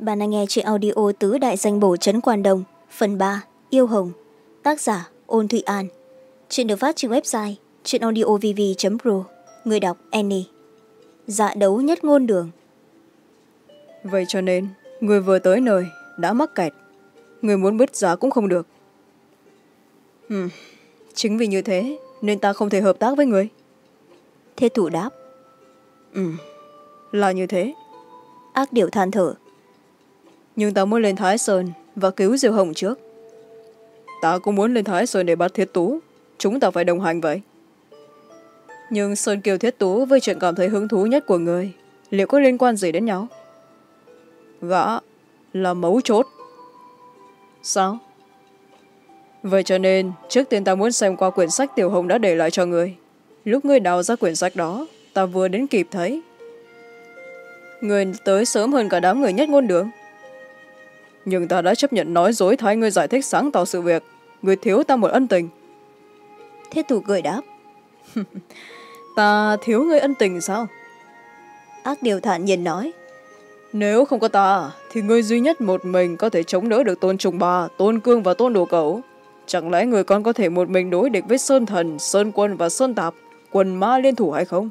bạn đang nghe chuyện audio tứ đại danh bổ trấn quan đồng phần ba yêu hồng tác giả ôn thụy an. Chuyện được phát trên website chuyện audiovv pro. Người đọc annie. Dạ đấu nhất ngôn đường. Vậy cho nên người vừa tới nơi đã mắc kẹt. Người muốn bứt giá cũng không được. Hmm. chính vì như thế nên ta không thể hợp tác với người. Thế thủ đáp. Ừ là như thế. Ác điệu than thở nhưng ta muốn lên thái sơn và cứu diêu hồng trước. Ta cũng muốn lên thái sơn để bắt thiết tú. Chúng ta phải đồng hành vậy. Nhưng sơn kiều thiết tú với chuyện cảm thấy hứng thú nhất của người liệu có liên quan gì đến nhau? Gã là mấu chốt. Sao? Vậy cho nên trước tiên ta muốn xem qua quyển sách tiểu hồng đã để lại cho người. Lúc ngươi đào ra quyển sách đó ta vừa đến kịp thấy. Người tới sớm hơn cả đám người nhất ngôn đường nhưng ta đã chấp nhận nói dối thay ngươi giải thích sáng tỏ sự việc. Người thiếu ta một ân tình. Thiết thủ cười đáp. Ta thiếu ngươi ân tình sao? Ác điều thản nhiên nói. Nếu không có ta thì ngươi duy nhất một mình có thể chống đỡ được tôn trùng bà tôn cương và tôn đồ cẩu. Chẳng lẽ người con có thể một mình đối địch với sơn thần sơn quân và sơn tạp quần ma liên thủ hay không?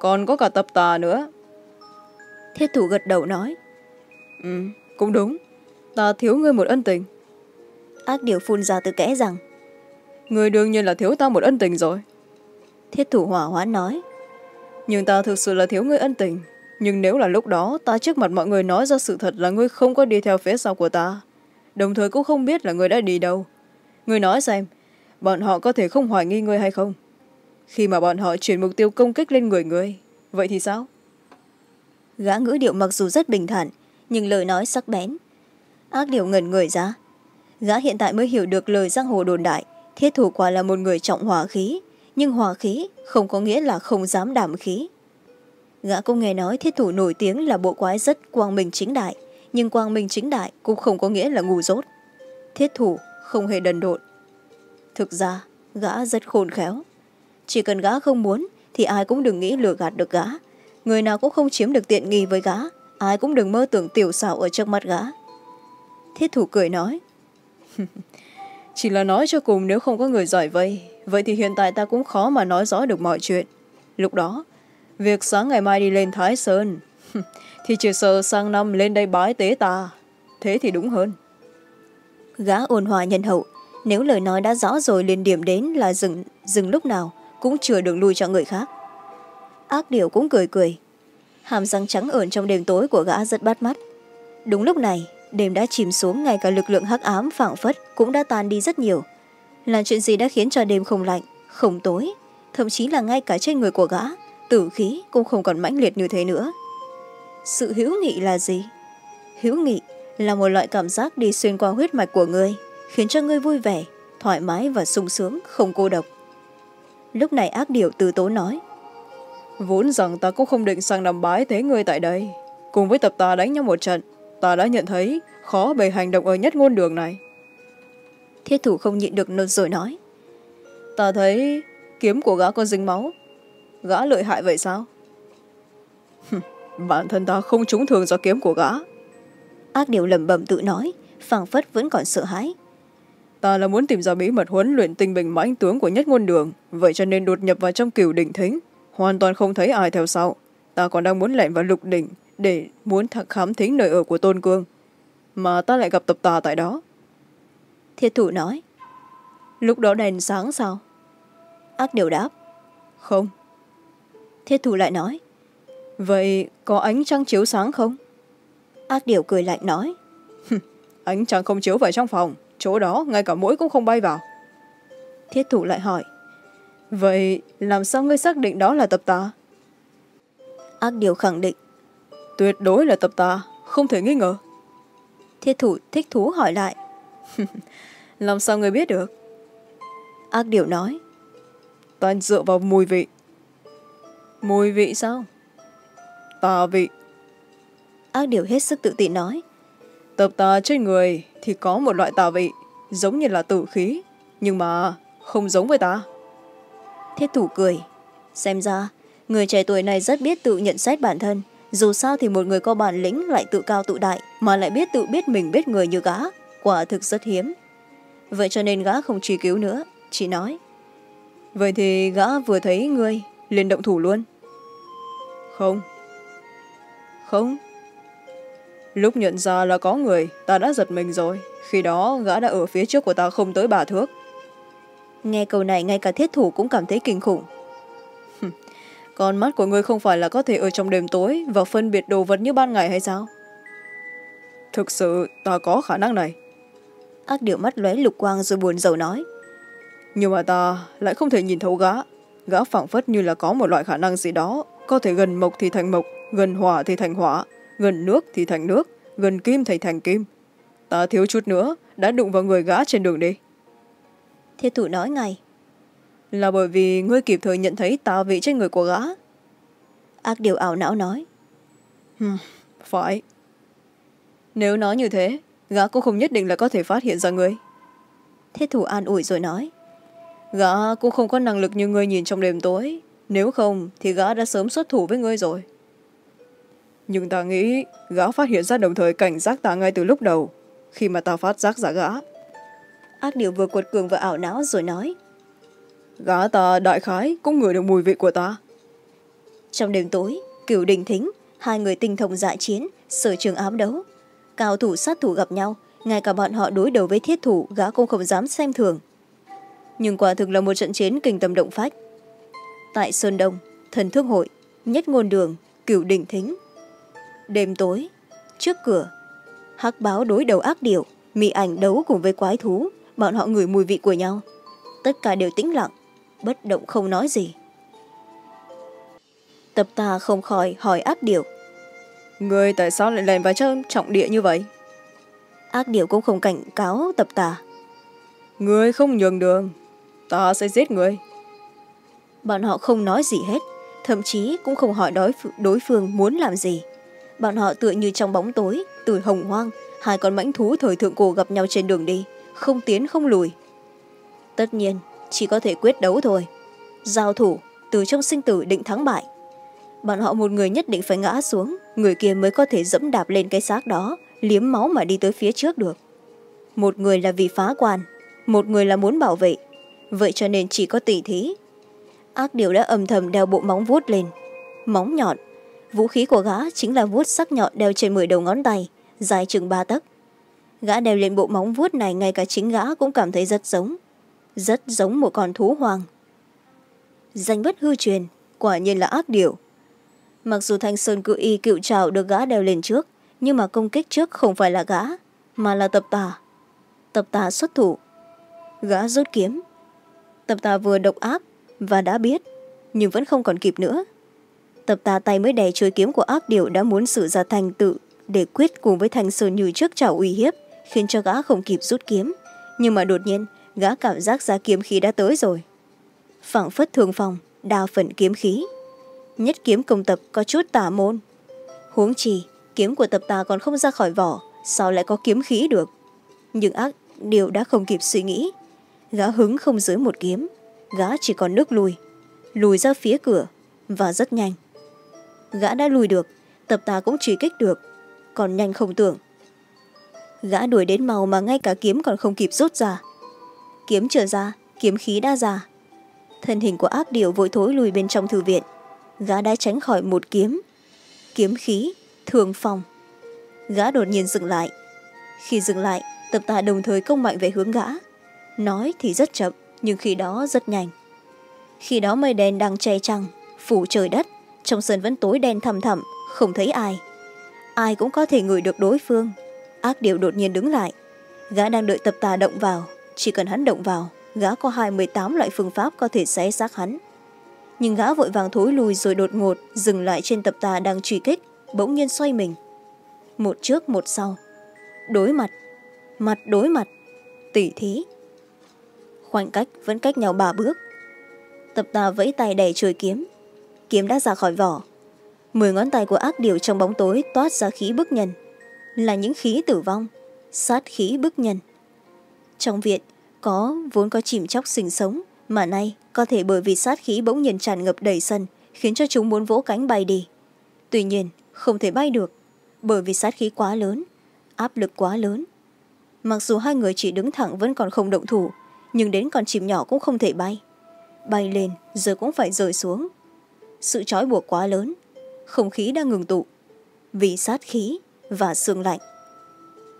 Còn có cả tập tà nữa. Thiết thủ gật đầu nói. Ừ cũng đúng ta thiếu ngươi một ân tình. Ác điều phun ra từ kẽ rằng người đương nhiên là thiếu ta một ân tình rồi. Thiết thủ hỏa hoãn nói nhưng ta thực sự là thiếu ngươi ân tình. Nhưng nếu là lúc đó ta trước mặt mọi người nói ra sự thật là ngươi không có đi theo phía sau của ta. Đồng thời cũng không biết là ngươi đã đi đâu. Ngươi nói xem bọn họ có thể không hoài nghi ngươi hay không? Khi mà bọn họ chuyển mục tiêu công kích lên người ngươi vậy thì sao? Gã ngữ điệu mặc dù rất bình thản nhưng lời nói sắc bén ác điều ngẩn người ra. Gã hiện tại mới hiểu được lời giang hồ đồn đại. Thiết thủ quả là một người trọng hòa khí, nhưng hòa khí không có nghĩa là không dám đảm khí. Gã cũng nghe nói thiết thủ nổi tiếng là bộ quái rất quang minh chính đại, nhưng quang minh chính đại cũng không có nghĩa là ngu dốt. Thiết thủ không hề đần độn. Thực ra, gã rất khôn khéo. Chỉ cần gã không muốn, thì ai cũng đừng nghĩ lừa gạt được gã. Người nào cũng không chiếm được tiện nghi với gã, ai cũng đừng mơ tưởng tiểu xảo ở trước mắt gã thiết thủ cười nói. Chỉ là nói cho cùng nếu không có người giỏi vây vậy thì hiện tại ta cũng khó mà nói rõ được mọi chuyện. Lúc đó, việc sáng ngày mai đi lên thái sơn, thì chỉ sợ sang năm lên đây bái tế ta. Thế thì đúng hơn. Gã ôn hòa nhân hậu, nếu lời nói đã rõ rồi liền điểm đến là dừng dừng lúc nào cũng chừa đường lui cho người khác. Ác điểu cũng cười cười. Hàm răng trắng ởn trong đêm tối của gã rất bắt mắt. Đúng lúc này đêm đã chìm xuống, ngay cả lực lượng hắc ám phảng phất cũng đã tan đi rất nhiều. Là chuyện gì đã khiến cho đêm không lạnh, không tối? Thậm chí là ngay cả trên người của gã, tử khí cũng không còn mãnh liệt như thế nữa. Sự hữu nghị là gì? Hữu nghị là một loại cảm giác đi xuyên qua huyết mạch của ngươi, khiến cho ngươi vui vẻ, thoải mái và sung sướng, không cô độc. Lúc này ác điệu từ tố nói, vốn rằng ta cũng không định sang nằm bái thế ngươi tại đây. Cùng với tập ta đánh nhau một trận ta đã nhận thấy khó bề hành động ở nhất ngôn đường này. Thiết thủ không nhịn được nôn rồi nói. Ta thấy kiếm của gã có dính máu. Gã lợi hại vậy sao? Bản thân ta không trúng thường do kiếm của gã. Ác điều lẩm bẩm tự nói phảng phất vẫn còn sợ hãi. Ta là muốn tìm ra bí mật huấn luyện tinh bình mãnh tướng của nhất ngôn đường vậy cho nên đột nhập vào trong cửu đỉnh thính. Hoàn toàn không thấy ai theo sau. Ta còn đang muốn lẻn vào lục đỉnh để muốn khám thính nơi ở của tôn cương mà ta lại gặp tập tà tại đó. Thiết thủ nói. Lúc đó đèn sáng sao? Ác điều đáp. Không. Thiết thủ lại nói. Vậy có ánh trăng chiếu sáng không? Ác điều cười lạnh nói. Ánh trăng không chiếu vào trong phòng chỗ đó ngay cả mũi cũng không bay vào. Thiết thủ lại hỏi. Vậy làm sao ngươi xác định đó là tập tà? Ác điều khẳng định tuyệt đối là tập tà không thể nghi ngờ. Thiết thủ thích thú hỏi lại. Làm sao người biết được? Ác điều nói. Ta dựa vào mùi vị. Mùi vị sao? Tà vị. Ác điều hết sức tự tin nói. Tập tà trên người thì có một loại tà vị giống như là tử khí nhưng mà không giống với ta. Thiết thủ cười. Xem ra người trẻ tuổi này rất biết tự nhận xét bản thân dù sao thì một người có bản lĩnh lại tự cao tự đại mà lại biết tự biết mình biết người như gã, quả thực rất hiếm. Vậy cho nên gã không truy cứu nữa chị nói, vậy thì gã vừa thấy ngươi, liền động thủ luôn. Không. Không. Lúc nhận ra là có người, ta đã giật mình rồi, khi đó gã đã ở phía trước của ta không tới ba thước. Nghe câu này, ngay cả thiết thủ cũng cảm thấy kinh khủng con mắt của ngươi không phải là có thể ở trong đêm tối và phân biệt đồ vật như ban ngày hay sao? Thực sự ta có khả năng này. Ác điệu mắt lóe lục quang rồi buồn rầu nói. Nhưng mà ta lại không thể nhìn thấu gã. Gã phảng phất như là có một loại khả năng gì đó. Có thể gần mộc thì thành mộc gần hỏa thì thành hỏa gần nước thì thành nước gần kim thì thành kim. Ta thiếu chút nữa đã đụng vào người gã trên đường đi. Thiết thủ nói ngay là bởi vì ngươi kịp thời nhận thấy tà vị trên người của gã. Ác điều ảo não nói. Phải. Nếu nói như thế gã cũng không nhất định là có thể phát hiện ra ngươi. Thiết thủ an ủi rồi nói. Gã cũng không có năng lực như ngươi nhìn trong đêm tối. Nếu không thì gã đã sớm xuất thủ với ngươi rồi. Nhưng ta nghĩ gã phát hiện ra đồng thời cảnh giác ta ngay từ lúc đầu khi mà ta phát giác ra gã. Ác điều vừa cuột cường và ảo não rồi nói gã ta đại khái cũng ngửi được mùi vị của ta trong đêm tối, cửu đình thính, hai người tinh thông dạ chiến, sở trường ám đấu. Cao thủ sát thủ gặp nhau, ngay cả bọn họ đối đầu với thiết thủ gã cũng không dám xem thường. Nhưng quả thực là một trận chiến kinh tâm động phách. Tại sơn đông, thần thương hội, nhất ngôn đường, cửu đình thính. Đêm tối, trước cửa, hắc báo đối đầu ác điệu mị ảnh đấu cùng với quái thú, bọn họ ngửi mùi vị của nhau. Tất cả đều tĩnh lặng bất động không nói gì. Tập ta không khỏi hỏi ác điệu người tại sao lại lèn vào trong trọng địa như vậy? Ác điệu cũng không cảnh cáo tập tà người không nhường đường ta sẽ giết người. Bọn họ không nói gì hết thậm chí cũng không hỏi đối, đối phương muốn làm gì. Bọn họ tựa như trong bóng tối từ hồng hoang hai con mãnh thú thời thượng cổ gặp nhau trên đường đi không tiến không lùi. Tất nhiên chỉ có thể quyết đấu thôi. Giao thủ, từ trong sinh tử định thắng bại. Bọn họ một người nhất định phải ngã xuống, người kia mới có thể dẫm đạp lên cái xác đó, liếm máu mà đi tới phía trước được. Một người là vì phá quan, một người là muốn bảo vệ. Vậy cho nên chỉ có tỉ thí. Ác điều đã âm thầm đeo bộ móng vuốt lên. Móng nhọn. Vũ khí của gã chính là vuốt sắc nhọn đeo trên mười đầu ngón tay, dài chừng ba tấc. Gã đeo lên bộ móng vuốt này ngay cả chính gã cũng cảm thấy rất giống rất giống một con thú hoang. Danh bất hư truyền, quả nhiên là ác điều mặc dù thanh sơn cự y cựu trào được gã đeo lên trước, nhưng mà công kích trước không phải là gã, mà là tập tà. Tập tà xuất thủ. Gã rút kiếm. Tập tà vừa độc ác và đã biết, nhưng vẫn không còn kịp nữa. Tập tà tay mới đè chuôi kiếm của ác điều đã muốn sử ra thành tự để quyết cùng với thanh sơn như trước trào uy hiếp, khiến cho gã không kịp rút kiếm. Nhưng mà đột nhiên gã cảm giác ra kiếm khí đã tới rồi. Phảng phất thường phòng, đa phần kiếm khí. Nhất kiếm công tập có chút tả môn. Huống chi, kiếm của tập tà còn không ra khỏi vỏ, sao lại có kiếm khí được? Nhưng ác, điều đã không kịp suy nghĩ. Gã hứng không dưới một kiếm, gã chỉ còn nước lùi. Lùi ra phía cửa, và rất nhanh. Gã đã lùi được, tập tà cũng truy kích được. Còn nhanh không tưởng. Gã đuổi đến màu mà ngay cả kiếm còn không kịp rút ra kiếm trở ra, kiếm khí đã ra. Thân hình của ác điệu vội thối lùi bên trong thư viện. Gã đã tránh khỏi một kiếm. Kiếm khí thường phong. Gã đột nhiên dừng lại. Khi dừng lại, tập tạ đồng thời công mạnh về hướng gã. Nói thì rất chậm, nhưng khi đó rất nhanh. Khi đó mây đen đang che trăng, phủ trời đất, trong sân vẫn tối đen thầm thẳm, không thấy ai. Ai cũng có thể ngửi được đối phương. Ác điệu đột nhiên đứng lại. Gã đang đợi tập tà động vào chỉ cần hắn động vào, gã có hai mươi tám loại phương pháp có thể xé xác hắn. Nhưng gã vội vàng thối lùi rồi đột ngột dừng lại trên tập tà đang truy kích, bỗng nhiên xoay mình. Một trước, một sau. Đối mặt. Mặt đối mặt. Tỉ thí. Khoảnh cách vẫn cách nhau ba bước. Tập tà vẫy tay đẩy trời kiếm. Kiếm đã ra khỏi vỏ. Mười ngón tay của ác điều trong bóng tối toát ra khí bức nhân. Là những khí tử vong. Sát khí bức nhân trong viện có vốn có chìm chóc sinh sống mà nay có thể bởi vì sát khí bỗng nhiên tràn ngập đầy sân, khiến cho chúng muốn vỗ cánh bay đi. Tuy nhiên, không thể bay được, bởi vì sát khí quá lớn, áp lực quá lớn. Mặc dù hai người chỉ đứng thẳng vẫn còn không động thủ, nhưng đến con chim nhỏ cũng không thể bay. Bay lên, giờ cũng phải rơi xuống. Sự trói buộc quá lớn, không khí đang ngừng tụ, vì sát khí và sương lạnh.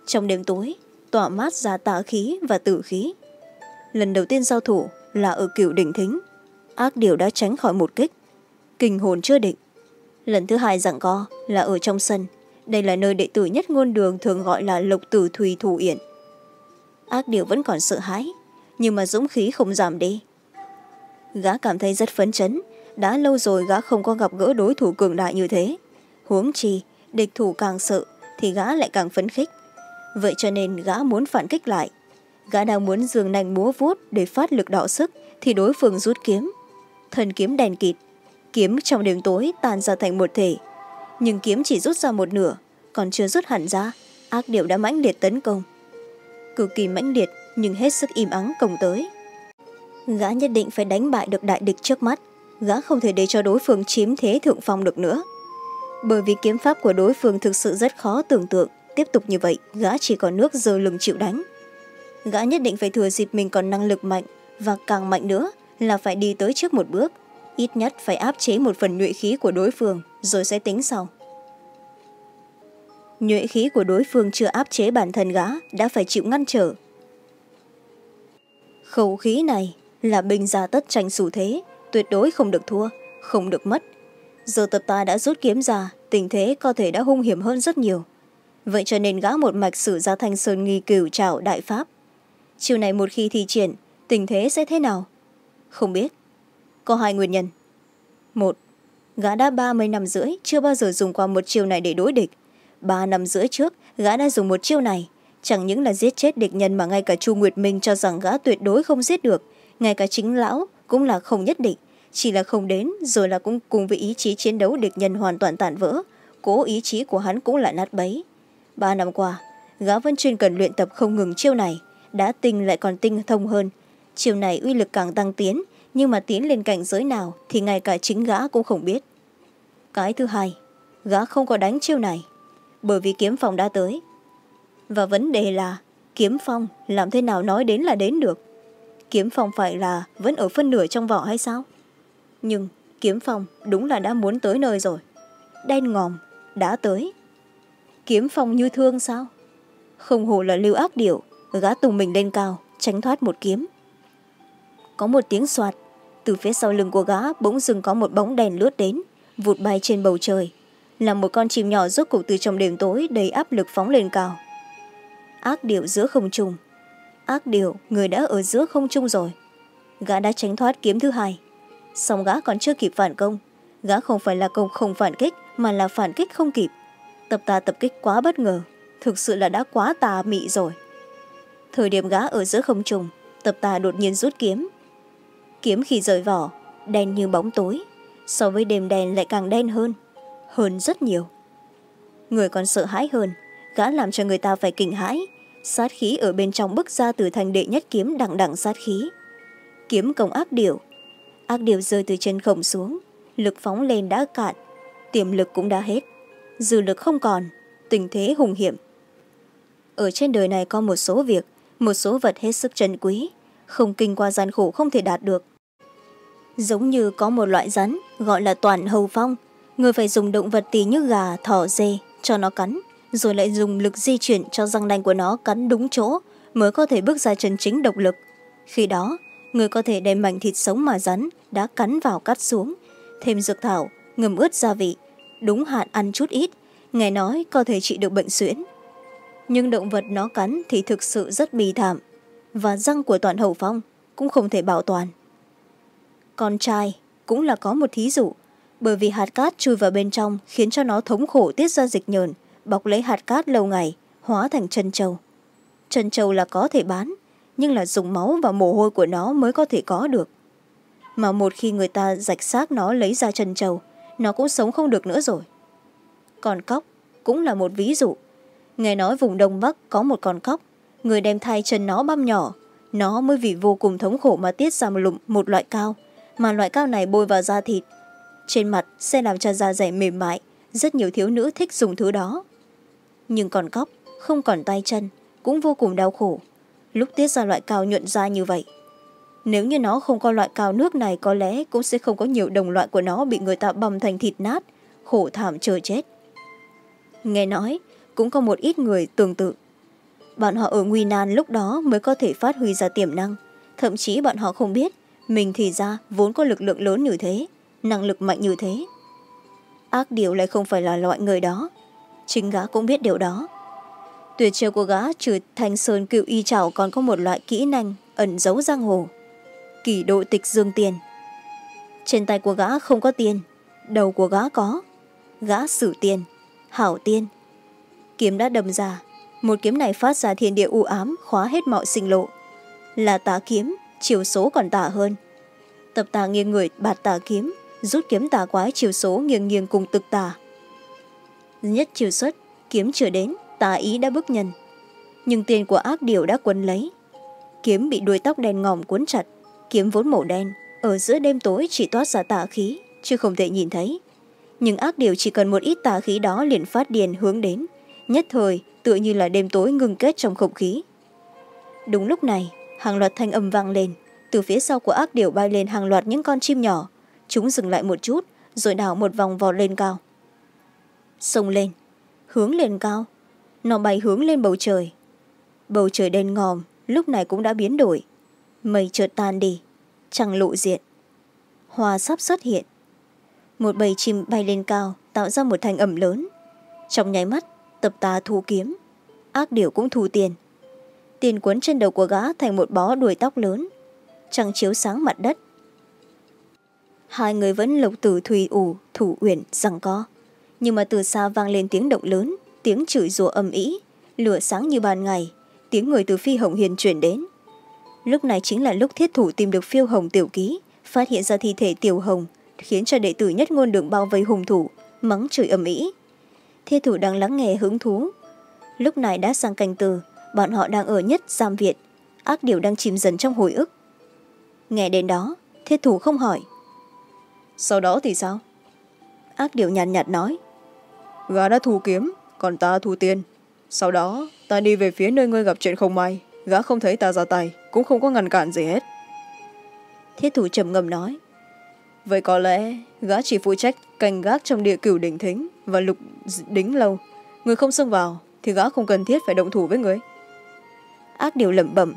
Trong đêm tối tỏa mát ra tà khí và tử khí. Lần đầu tiên giao thủ là ở cửu đỉnh thính. Ác điều đã tránh khỏi một kích. Kinh hồn chưa định. Lần thứ hai giảng co là ở trong sân. Đây là nơi đệ tử nhất ngôn đường thường gọi là lộc tử thùy thủ yển. Ác điều vẫn còn sợ hãi, nhưng mà dũng khí không giảm đi. Gã cảm thấy rất phấn chấn. Đã lâu rồi gã không có gặp gỡ đối thủ cường đại như thế. Huống chi, địch thủ càng sợ thì gã lại càng phấn khích vậy cho nên gã muốn phản kích lại. Gã đang muốn dường nành múa vuốt để phát lực đọ sức, thì đối phương rút kiếm. Thần kiếm đèn kịt. Kiếm trong đêm tối tan ra thành một thể. Nhưng kiếm chỉ rút ra một nửa, còn chưa rút hẳn ra, ác điệu đã mãnh liệt tấn công. Cực kỳ mãnh liệt, nhưng hết sức im ắng công tới. Gã nhất định phải đánh bại được đại địch trước mắt. Gã không thể để cho đối phương chiếm thế thượng phong được nữa. Bởi vì kiếm pháp của đối phương thực sự rất khó tưởng tượng tiếp tục như vậy, gã chỉ còn nước dơ lừng chịu đánh. Gã nhất định phải thừa dịp mình còn năng lực mạnh, và càng mạnh nữa là phải đi tới trước một bước, ít nhất phải áp chế một phần nhuệ khí của đối phương, rồi sẽ tính sau. Nhuệ khí của đối phương chưa áp chế bản thân gã, đã phải chịu ngăn trở. Khẩu khí này là bình gia tất tranh xu thế, tuyệt đối không được thua, không được mất. Giờ tập ta đã rút kiếm ra, tình thế có thể đã hung hiểm hơn rất nhiều vậy cho nên gã một mạch sử ra thanh sơn nghi cửu trảo đại pháp. Chiều này một khi thi triển, tình thế sẽ thế nào? Không biết. Có hai nguyên nhân. Một, gã đã ba mươi năm rưỡi chưa bao giờ dùng qua một chiều này để đối địch. Ba năm rưỡi trước, gã đã dùng một chiêu này. Chẳng những là giết chết địch nhân mà ngay cả chu nguyệt minh cho rằng gã tuyệt đối không giết được. Ngay cả chính lão cũng là không nhất định. Chỉ là không đến, rồi là cũng cùng với ý chí chiến đấu địch nhân hoàn toàn tàn vỡ. Cố ý chí của hắn cũng là nát bấy ba năm qua, gã vẫn chuyên cần luyện tập không ngừng chiêu này, đã tinh lại còn tinh thông hơn. Chiêu này uy lực càng tăng tiến, nhưng mà tiến lên cảnh giới nào thì ngay cả chính gã cũng không biết. Cái thứ hai, gã không có đánh chiêu này, bởi vì kiếm phong đã tới. Và vấn đề là, kiếm phong làm thế nào nói đến là đến được? Kiếm phong phải là vẫn ở phân nửa trong vỏ hay sao? Nhưng kiếm phong đúng là đã muốn tới nơi rồi. Đen ngòm đã tới kiếm phong như thương sao? Không hồ là lưu ác điệu, gã tùng mình lên cao, tránh thoát một kiếm. Có một tiếng soạt, từ phía sau lưng của gã bỗng dưng có một bóng đèn lướt đến, vụt bay trên bầu trời, là một con chim nhỏ rốt cục từ trong đêm tối đầy áp lực phóng lên cao. Ác điệu giữa không trung. Ác điệu, người đã ở giữa không trung rồi. Gã đã tránh thoát kiếm thứ hai. Song gã còn chưa kịp phản công. Gã không phải là công không phản kích, mà là phản kích không kịp tập tà tập kích quá bất ngờ. Thực sự là đã quá tà mị rồi. Thời điểm gã ở giữa không trung, tập tà đột nhiên rút kiếm. Kiếm khi rời vỏ, đen như bóng tối. So với đêm đen lại càng đen hơn hơn rất nhiều. Người còn sợ hãi hơn, gã làm cho người ta phải kinh hãi. Sát khí ở bên trong bức ra từ thành đệ nhất kiếm đằng đằng sát khí. Kiếm công ác điệu ác điệu rơi từ trên khổng xuống, lực phóng lên đã cạn, tiềm lực cũng đã hết dư lực không còn, tình thế hùng hiểm. Ở trên đời này có một số việc, một số vật hết sức trân quý, không kinh qua gian khổ không thể đạt được. Giống như có một loại rắn, gọi là toàn hầu phong, người phải dùng động vật tì như gà, thỏ, dê cho nó cắn, rồi lại dùng lực di chuyển cho răng nanh của nó cắn đúng chỗ mới có thể bước ra chân chính độc lực. Khi đó, người có thể đem mảnh thịt sống mà rắn đã cắn vào cắt xuống, thêm dược thảo ngầm ướt gia vị đúng hạn ăn chút ít. Nghe nói có thể trị được bệnh suyễn. Nhưng động vật nó cắn thì thực sự rất bì thảm. Và răng của toàn hậu phong cũng không thể bảo toàn. Con trai cũng là có một thí dụ, bởi vì hạt cát chui vào bên trong khiến cho nó thống khổ tiết ra dịch nhờn, bọc lấy hạt cát lâu ngày, hóa thành chân trâu. Chân trâu là có thể bán, nhưng là dùng máu và mồ hôi của nó mới có thể có được. Mà một khi người ta rạch xác nó lấy ra chân trâu nó cũng sống không được nữa rồi. Còn cóc cũng là một ví dụ. Nghe nói vùng đông bắc có một con cóc. Người đem thai chân nó băm nhỏ. Nó mới vì vô cùng thống khổ mà tiết ra một, lụm, một loại cao. Mà loại cao này bôi vào da thịt. Trên mặt sẽ làm cho da dày mềm mại. Rất nhiều thiếu nữ thích dùng thứ đó. Nhưng còn cóc không còn tay chân cũng vô cùng đau khổ. Lúc tiết ra loại cao nhuận da như vậy nếu như nó không có loại cao nước này, có lẽ cũng sẽ không có nhiều đồng loại của nó bị người ta bầm thành thịt nát. Khổ thảm chờ chết. Nghe nói, cũng có một ít người tương tự. Bọn họ ở nguy nan lúc đó mới có thể phát huy ra tiềm năng. Thậm chí bọn họ không biết, mình thì ra vốn có lực lượng lớn như thế, năng lực mạnh như thế. Ác điều lại không phải là loại người đó. Chính gã cũng biết điều đó. Tuyệt chiêu của gã trừ thanh sơn cựu y trảo còn có một loại kỹ năng ẩn giấu giang hồ kỷ độ tịch dương tiền. Trên tay của gã không có tiền, đầu của gã có. Gã sử tiền, hảo tiên kiếm đã đầm ra, một kiếm này phát ra thiên địa u ám, khóa hết mọi sinh lộ. Là tà kiếm, chiều số còn tà hơn. Tập tà nghiêng người, bạt tà kiếm, rút kiếm tà quái chiều số nghiêng nghiêng cùng tực tà. Nhất chiều xuất, kiếm chưa đến, tà ý đã bức nhân. Nhưng tiền của ác điều đã quấn lấy. Kiếm bị đuôi tóc đen ngòm cuốn chặt kiếm vốn màu đen. Ở giữa đêm tối chỉ toát ra tà khí, chứ không thể nhìn thấy. Nhưng ác điều chỉ cần một ít tà khí đó liền phát điền hướng đến. Nhất thời, tựa như là đêm tối ngừng kết trong không khí. Đúng lúc này, hàng loạt thanh âm vang lên. Từ phía sau của ác điều bay lên hàng loạt những con chim nhỏ. Chúng dừng lại một chút, rồi đảo một vòng vọt lên cao. Sông lên. Hướng lên cao. Nó bay hướng lên bầu trời. Bầu trời đen ngòm, lúc này cũng đã biến đổi mây chợt tan đi, trăng lộ diện. Hoa sắp xuất hiện. Một bầy chim bay lên cao, tạo ra một thành ẩm lớn. Trong nháy mắt, tập tà thu kiếm. Ác điểu cũng thu tiền. Tiền quấn trên đầu của gã thành một bó đuôi tóc lớn. Trăng chiếu sáng mặt đất. Hai người vẫn lộc tử thùy ủ, thủ uyển, rằng co. Nhưng mà từ xa vang lên tiếng động lớn, tiếng chửi rủa âm ĩ. Lửa sáng như ban ngày, tiếng người từ phi hồng hiền chuyển đến lúc này chính là lúc thiết thủ tìm được phiêu hồng tiểu ký. Phát hiện ra thi thể tiểu hồng khiến cho đệ tử nhất ngôn đường bao vây hùng thủ mắng chửi ầm ĩ. Thiết thủ đang lắng nghe hứng thú. Lúc này đã sang canh từ bọn họ đang ở nhất giam viện ác điều đang chìm dần trong hồi ức. Nghe đến đó thiết thủ không hỏi. Sau đó thì sao? Ác điều nhàn nhạt, nhạt nói. Gã đã thu kiếm còn ta thu tiền. Sau đó ta đi về phía nơi ngươi gặp chuyện không may gã không thấy ta ra tay cũng không có ngăn cản gì hết. Thiết thủ trầm ngâm nói. Vậy có lẽ gã chỉ phụ trách canh gác trong địa cửu đỉnh thính và lục đính lâu. Người không xông vào thì gã không cần thiết phải động thủ với người. Ác điều lẩm bẩm.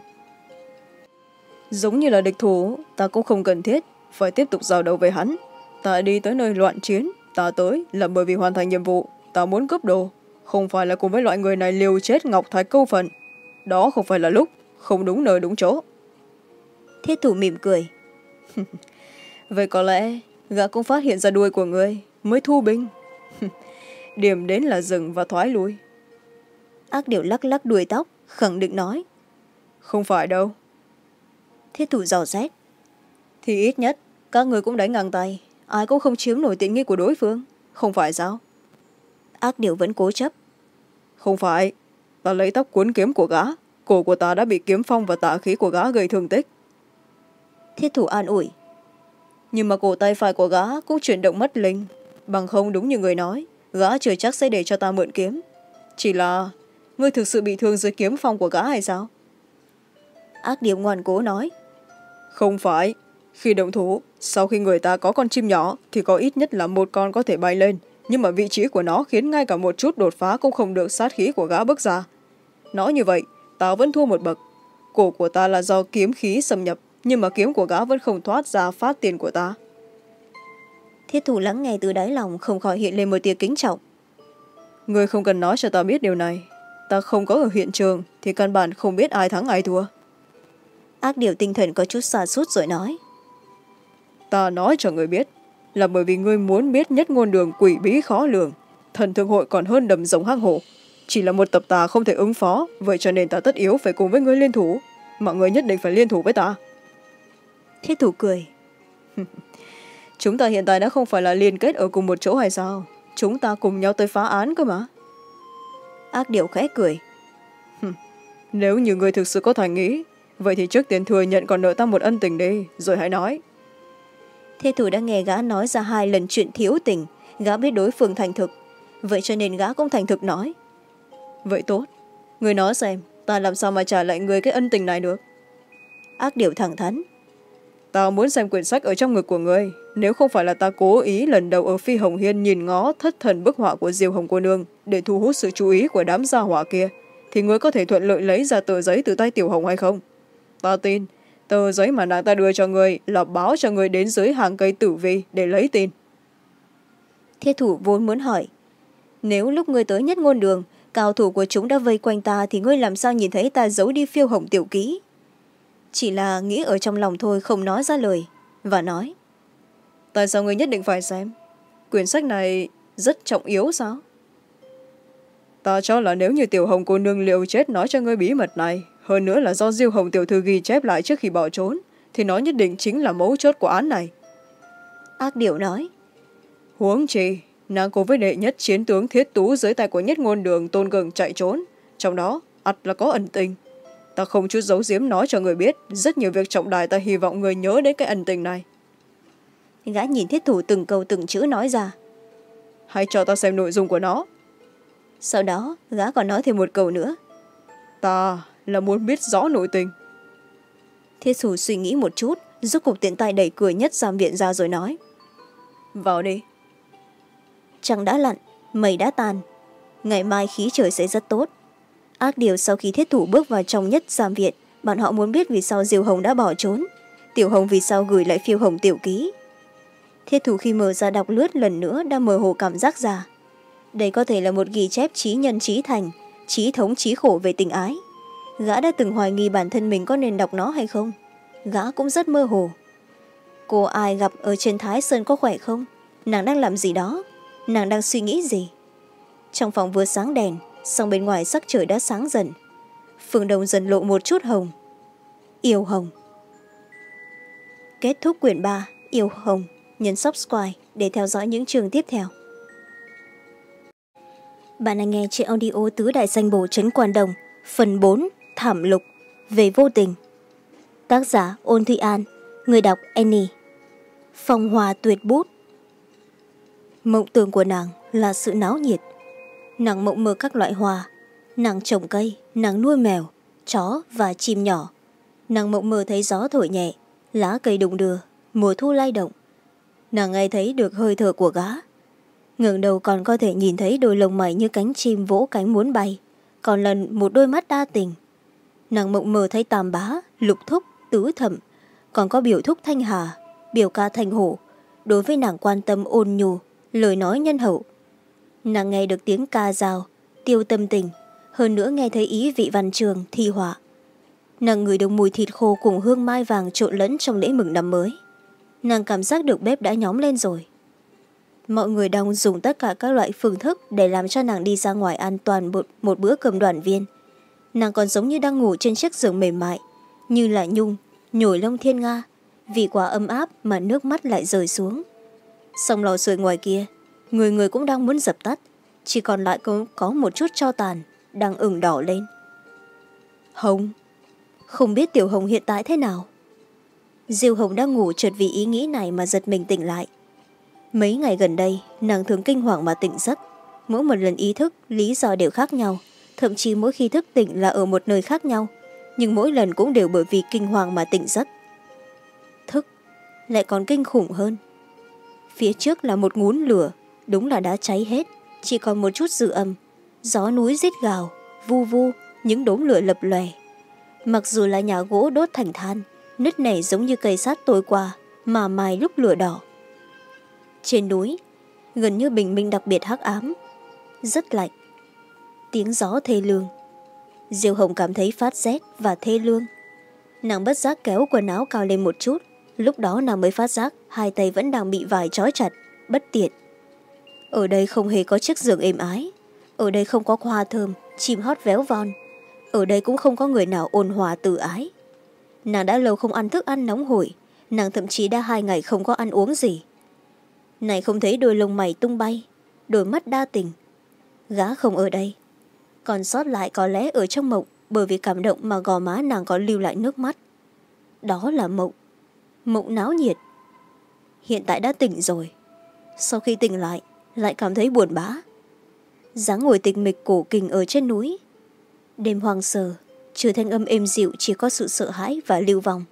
Giống như là địch thủ ta cũng không cần thiết phải tiếp tục giao đấu với hắn. Ta đi tới nơi loạn chiến ta tới là bởi vì hoàn thành nhiệm vụ. Ta muốn cướp đồ không phải là cùng với loại người này liều chết ngọc thái câu phần đó không phải là lúc không đúng nơi đúng chỗ. Thiết thủ mỉm cười. vậy có lẽ gã cũng phát hiện ra đuôi của người mới thu binh. Điểm đến là dừng và thoái lui. Ác điệu lắc lắc đuôi tóc khẳng định nói. Không phải đâu. Thiết thủ dò xét. Thì ít nhất các người cũng đánh ngang tay. Ai cũng không chiếm nổi tiện nghi của đối phương. Không phải sao? Ác điệu vẫn cố chấp. Không phải ta lấy tóc cuốn kiếm của gã. Cổ của ta đã bị kiếm phong và tả khí của gã gây thương tích. Thiết thủ an ủi. Nhưng mà cổ tay phải của gã cũng chuyển động mất linh. Bằng không đúng như người nói gã chưa chắc sẽ để cho ta mượn kiếm. Chỉ là ngươi thực sự bị thương dưới kiếm phong của gã hay sao? Ác điệu ngoan cố nói. Không phải. Khi động thủ sau khi người ta có con chim nhỏ thì có ít nhất là một con có thể bay lên nhưng mà vị trí của nó khiến ngay cả một chút đột phá cũng không được sát khí của gã bước ra nói như vậy ta vẫn thua một bậc. Cổ của ta là do kiếm khí xâm nhập nhưng mà kiếm của gã vẫn không thoát ra phát tiền của ta. Thiết thủ lắng nghe từ đáy lòng không khỏi hiện lên một tia kính trọng. Người không cần nói cho ta biết điều này. Ta không có ở hiện trường thì căn bản không biết ai thắng ai thua. Ác điều tinh thần có chút xa sút rồi nói. Ta nói cho người biết là bởi vì ngươi muốn biết nhất ngôn đường quỷ bí khó lường. Thần thương hội còn hơn đầm giống hang hổ. Chỉ là một tập tà không thể ứng phó vậy cho nên ta tất yếu phải cùng với ngươi liên thủ. Mọi người nhất định phải liên thủ với ta. Thiết thủ cười. chúng ta hiện tại đã không phải là liên kết ở cùng một chỗ hay sao? Chúng ta cùng nhau tới phá án cơ mà. Ác điệu khẽ cười. Nếu như người thực sự có thành ý vậy thì trước tiên thừa nhận còn nợ ta một ân tình đi rồi hãy nói thế thủ đã nghe gã nói ra hai lần chuyện thiếu tình. Gã biết đối phương thành thực. Vậy cho nên gã cũng thành thực nói. Vậy tốt. Người nói xem, ta làm sao mà trả lại người cái ân tình này được? Ác điểu thẳng thắn. Ta muốn xem quyển sách ở trong ngực của người. Nếu không phải là ta cố ý lần đầu ở phi hồng hiên nhìn ngó thất thần bức họa của diều hồng cô nương để thu hút sự chú ý của đám gia hỏa kia, thì người có thể thuận lợi lấy ra tờ giấy từ tay tiểu hồng hay không? Ta tin tờ giấy mà nàng ta đưa cho người là báo cho người đến dưới hàng cây tử vi để lấy tin. Thiết thủ vốn muốn hỏi nếu lúc ngươi tới nhất ngôn đường cao thủ của chúng đã vây quanh ta thì ngươi làm sao nhìn thấy ta giấu đi phiêu hồng tiểu ký? Chỉ là nghĩ ở trong lòng thôi không nói ra lời và nói tại sao ngươi nhất định phải xem? Quyển sách này rất trọng yếu sao? Ta cho là nếu như tiểu hồng cô nương liệu chết nói cho ngươi bí mật này hơn nữa là do diêu hồng tiểu thư ghi chép lại trước khi bỏ trốn thì nó nhất định chính là mấu chốt của án này. Ác điệu nói. Huống chi nàng cùng với đệ nhất chiến tướng thiết tú dưới tay của nhất ngôn đường tôn cường chạy trốn trong đó ắt là có ẩn tình. Ta không chút giấu giếm nói cho người biết rất nhiều việc trọng đại ta hy vọng người nhớ đến cái ẩn tình này. Gã nhìn thiết thủ từng câu từng chữ nói ra. Hãy cho ta xem nội dung của nó. Sau đó gã còn nói thêm một câu nữa. Ta là muốn biết rõ nội tình. Thiết thủ suy nghĩ một chút giúp cục tiện tay đẩy cửa nhất giam viện ra rồi nói. Vào đi. Trăng đã lặn mây đã tàn. Ngày mai khí trời sẽ rất tốt. Ác điều sau khi thiết thủ bước vào trong nhất giam viện bọn họ muốn biết vì sao diều hồng đã bỏ trốn. Tiểu hồng vì sao gửi lại phiêu hồng tiểu ký. Thiết thủ khi mở ra đọc lướt lần nữa đã mơ hồ cảm giác ra. Đây có thể là một ghi chép trí nhân trí thành trí thống trí khổ về tình ái gã đã từng hoài nghi bản thân mình có nên đọc nó hay không? Gã cũng rất mơ hồ. Cô ai gặp ở trên thái sơn có khỏe không? Nàng đang làm gì đó? Nàng đang suy nghĩ gì? Trong phòng vừa sáng đèn song bên ngoài sắc trời đã sáng dần. Phương đông dần lộ một chút hồng. Yêu hồng. Kết thúc quyển ba, yêu hồng. Nhấn subscribe để theo dõi những chương tiếp theo. Bạn đang nghe trên audio tứ đại danh bổ trấn quan đồng, phần bốn thảm lục về vô tình. Tác giả ôn thị an, người đọc annie. Phong hòa tuyệt bút. Mộng tưởng của nàng là sự náo nhiệt. Nàng mộng mơ các loại hoa. Nàng trồng cây, nàng nuôi mèo, chó và chim nhỏ. Nàng mộng mơ thấy gió thổi nhẹ, lá cây đụng đưa, mùa thu lay động. Nàng nghe thấy được hơi thở của gã. Ngẩng đầu còn có thể nhìn thấy đôi lông mày như cánh chim vỗ cánh muốn bay. Còn lần một đôi mắt đa tình nàng mộng mơ thấy tam bá lục thúc tứ thẩm còn có biểu thúc thanh hà biểu ca thanh hổ. Đối với nàng quan tâm ôn nhu lời nói nhân hậu. Nàng nghe được tiếng ca rào tiêu tâm tình hơn nữa nghe thấy ý vị văn trường thi họa. Nàng ngửi được mùi thịt khô cùng hương mai vàng trộn lẫn trong lễ mừng năm mới. Nàng cảm giác được bếp đã nhóm lên rồi. Mọi người đang dùng tất cả các loại phương thức để làm cho nàng đi ra ngoài an toàn một, một bữa cơm đoàn viên nàng còn giống như đang ngủ trên chiếc giường mềm mại như là nhung nhồi lông thiên nga vì quá ấm áp mà nước mắt lại rời xuống. Sông lò sưởi ngoài kia người người cũng đang muốn dập tắt chỉ còn lại có, có một chút cho tàn đang ửng đỏ lên. Hồng không biết tiểu hồng hiện tại thế nào? Diêu hồng đang ngủ chợt vì ý nghĩ này mà giật mình tỉnh lại. Mấy ngày gần đây nàng thường kinh hoàng mà tỉnh giấc mỗi một lần ý thức lý do đều khác nhau thậm chí mỗi khi thức tỉnh là ở một nơi khác nhau. Nhưng mỗi lần cũng đều bởi vì kinh hoàng mà tỉnh giấc. Thức lại còn kinh khủng hơn. Phía trước là một ngún lửa, đúng là đã cháy hết. Chỉ còn một chút dư âm. Gió núi rít gào, vu vu, những đốm lửa lập lòe. Mặc dù là nhà gỗ đốt thành than, nứt nẻ giống như cây sát tối qua, mà mài lúc lửa đỏ. Trên núi, gần như bình minh đặc biệt hắc ám. Rất lạnh tiếng gió thê lương. Diêu hồng cảm thấy phát rét và thê lương. Nàng bất giác kéo quần áo cao lên một chút, lúc đó nàng mới phát giác hai tay vẫn đang bị vải trói chặt, bất tiện. Ở đây không hề có chiếc giường êm ái, ở đây không có hoa thơm, chim hót véo von, ở đây cũng không có người nào ôn hòa tự ái. Nàng đã lâu không ăn thức ăn nóng hổi, nàng thậm chí đã hai ngày không có ăn uống gì. Này không thấy đôi lông mày tung bay, đôi mắt đa tình. Gã không ở đây còn sót lại có lẽ ở trong mộng, bởi vì cảm động mà gò má nàng có lưu lại nước mắt. Đó là mộng mộng náo nhiệt. Hiện tại đã tỉnh rồi. Sau khi tỉnh lại lại cảm thấy buồn bã. Dáng ngồi tịch mịch cổ kình ở trên núi. Đêm hoang sờ trừ thanh âm êm dịu, chỉ có sự sợ hãi và lưu vong.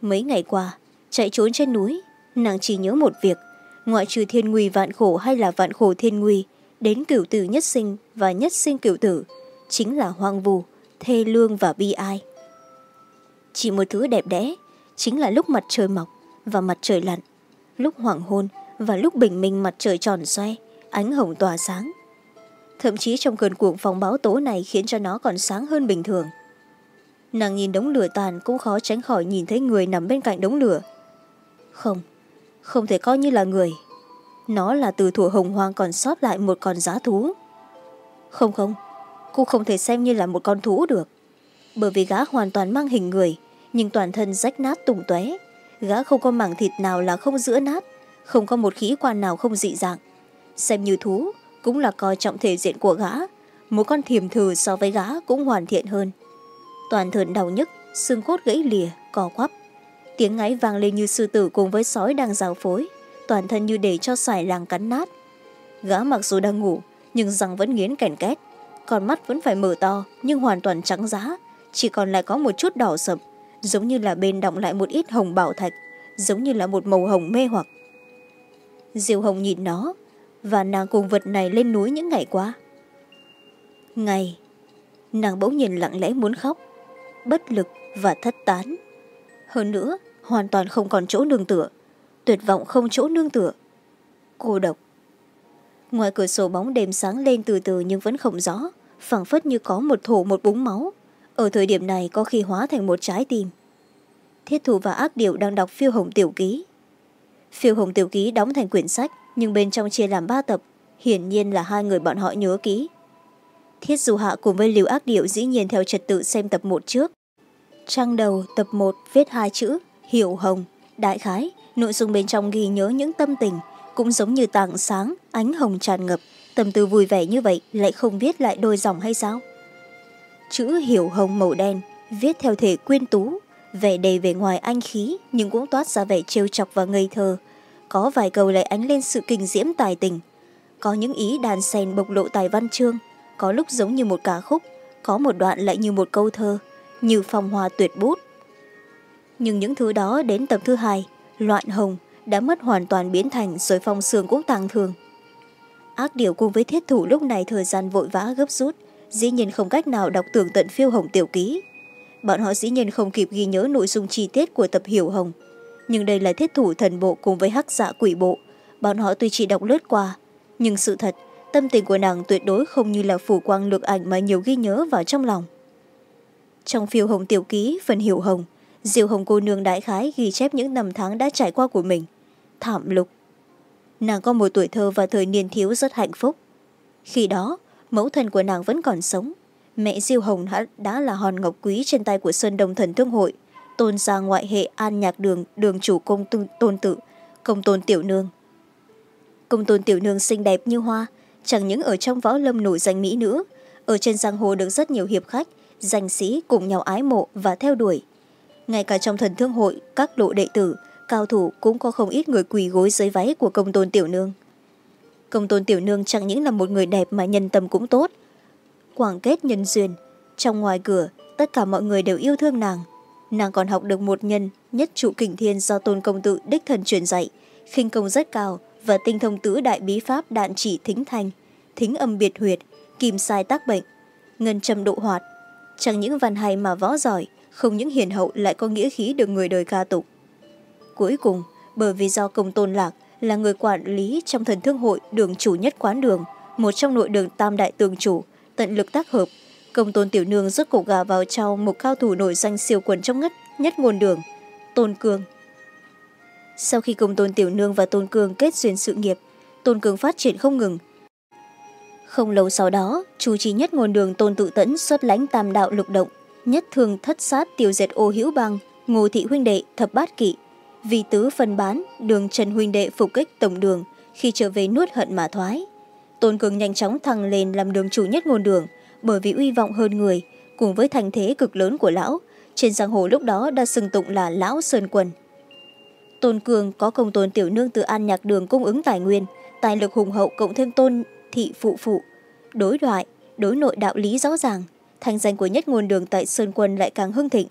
Mấy ngày qua, chạy trốn trên núi, nàng chỉ nhớ một việc, ngoại trừ thiên nguy vạn khổ hay là vạn khổ thiên nguy đến cửu tử nhất sinh và nhất sinh cửu tử, chính là hoang vù thê lương và bi ai. Chỉ một thứ đẹp đẽ, chính là lúc mặt trời mọc và mặt trời lặn, lúc hoàng hôn và lúc bình minh mặt trời tròn xoay ánh hồng tỏa sáng. Thậm chí trong cơn cuồng phong báo tố này khiến cho nó còn sáng hơn bình thường. Nàng nhìn đống lửa tàn cũng khó tránh khỏi nhìn thấy người nằm bên cạnh đống lửa. Không không thể coi như là người nó là từ thủ hồng hoang còn sót lại một con giá thú. Không không. Cô không thể xem như là một con thú được. Bởi vì gã hoàn toàn mang hình người, nhưng toàn thân rách nát tùng tóe. Gã không có mảng thịt nào là không giữa nát, không có một khí quan nào không dị dạng. Xem như thú cũng là coi trọng thể diện của gã, một con thiềm thừ so với gã cũng hoàn thiện hơn. Toàn thân đau nhức, xương cốt gãy lìa cò quắp. Tiếng ngáy vang lên như sư tử cùng với sói đang rào phối toàn thân như để cho sải làng cắn nát. Gã mặc dù đang ngủ, nhưng răng vẫn nghiến kèn két. Còn mắt vẫn phải mở to, nhưng hoàn toàn trắng giá. Chỉ còn lại có một chút đỏ sậm, giống như là bên động lại một ít hồng bảo thạch, giống như là một màu hồng mê hoặc. Diều hồng nhìn nó, và nàng cùng vật này lên núi những ngày qua. Ngày, nàng bỗng nhìn lặng lẽ muốn khóc, bất lực và thất tán. Hơn nữa, hoàn toàn không còn chỗ nương tựa tuyệt vọng không chỗ nương tựa. Cô độc. Ngoài cửa sổ bóng đêm sáng lên từ từ nhưng vẫn không rõ, phảng phất như có một thổ một búng máu. Ở thời điểm này có khi hóa thành một trái tim. Thiết thủ và ác điệu đang đọc phiêu hồng tiểu ký. Phiêu hồng tiểu ký đóng thành quyển sách, nhưng bên trong chia làm ba tập, hiển nhiên là hai người bọn họ nhớ ký thiết dù hạ cùng với liều ác điệu dĩ nhiên theo trật tự xem tập một trước. Trang đầu tập một viết hai chữ, hiểu hồng đại khái, nội dung bên trong ghi nhớ những tâm tình, cũng giống như tảng sáng, ánh hồng tràn ngập. Tâm tư vui vẻ như vậy lại không viết lại đôi dòng hay sao? Chữ hiểu hồng màu đen, viết theo thể quyên tú. Vẻ đầy vẻ ngoài anh khí, nhưng cũng toát ra vẻ trêu chọc và ngây thơ. Có vài câu lại ánh lên sự kinh diễm tài tình. Có những ý đàn sen bộc lộ tài văn chương. Có lúc giống như một ca khúc, có một đoạn lại như một câu thơ. Như phong hoa tuyệt bút nhưng những thứ đó đến tập thứ hai, loạn hồng, đã mất hoàn toàn biến thành rồi phong sương cũng tàng thường ác điều cùng với thiết thủ lúc này thời gian vội vã gấp rút, dĩ nhiên không cách nào đọc tường tận phiêu hồng tiểu ký. Bọn họ dĩ nhiên không kịp ghi nhớ nội dung chi tiết của tập hiểu hồng. Nhưng đây là thiết thủ thần bộ cùng với hắc dạ quỷ bộ. Bọn họ tuy chỉ đọc lướt qua, nhưng sự thật, tâm tình của nàng tuyệt đối không như là phủ quang lược ảnh mà nhiều ghi nhớ vào trong lòng. Trong phiêu hồng tiểu ký, phần hiểu hồng diệu hồng cô nương đại khái ghi chép những năm tháng đã trải qua của mình. Thảm lục. Nàng có một tuổi thơ và thời niên thiếu rất hạnh phúc. Khi đó mẫu thân của nàng vẫn còn sống. Mẹ diêu hồng đã, là hòn ngọc quý trên tay của sơn đồng thần thương hội tôn gia ngoại hệ an nhạc đường đường chủ công tôn tự công tôn tiểu nương. Công tôn tiểu nương xinh đẹp như hoa chẳng những ở trong võ lâm nổi danh mỹ nữ ở trên giang hồ được rất nhiều hiệp khách danh sĩ cùng nhau ái mộ và theo đuổi ngay cả trong thần thương hội, các lộ đệ tử, cao thủ cũng có không ít người quỳ gối dưới váy của công tôn tiểu nương. Công tôn tiểu nương chẳng những là một người đẹp mà nhân tâm cũng tốt. Quảng kết nhân duyên, trong ngoài cửa, tất cả mọi người đều yêu thương nàng. Nàng còn học được một nhân, nhất trụ kình thiên do tôn công tự đích thần truyền dạy, khinh công rất cao và tinh thông tứ đại bí pháp đạn chỉ thính thanh thính âm biệt huyệt kìm sai tác bệnh, ngân trầm độ hoạt. Chẳng những văn hay mà võ giỏi không những hiền hậu lại có nghĩa khí được người đời ca tụng. Cuối cùng, bởi vì do công tôn lạc là người quản lý trong thần thương hội đường chủ nhất quán đường, một trong nội đường tam đại tường chủ, tận lực tác hợp, công tôn tiểu nương rốt cổ gà vào trong một cao thủ nổi danh siêu quần trong ngất, nhất nguồn đường, tôn cương. Sau khi công tôn tiểu nương và tôn cương kết duyên sự nghiệp, tôn cương phát triển không ngừng. Không lâu sau đó chủ trì nhất nguồn đường tôn tự tẫn xuất lãnh tam đạo lục động nhất thường thất sát tiêu diệt ô hữu bằng ngô thị huynh đệ, thập bát kỵ. Vì tứ phân bán, đường trần huynh đệ phục kích tổng đường, khi trở về nuốt hận mà thoái. Tôn cường nhanh chóng thăng lên làm đường chủ nhất ngôn đường, bởi vì uy vọng hơn người. Cùng với thành thế cực lớn của lão, trên giang hồ lúc đó đã sừng tụng là lão sơn quần. Tôn cường có công tôn tiểu nương từ an nhạc đường cung ứng tài nguyên, tài lực hùng hậu cộng thêm tôn thị phụ phụ. Đối thoại, đối nội đạo lý rõ ràng thanh danh của nhất nguồn đường tại sơn quân lại càng hưng thịnh.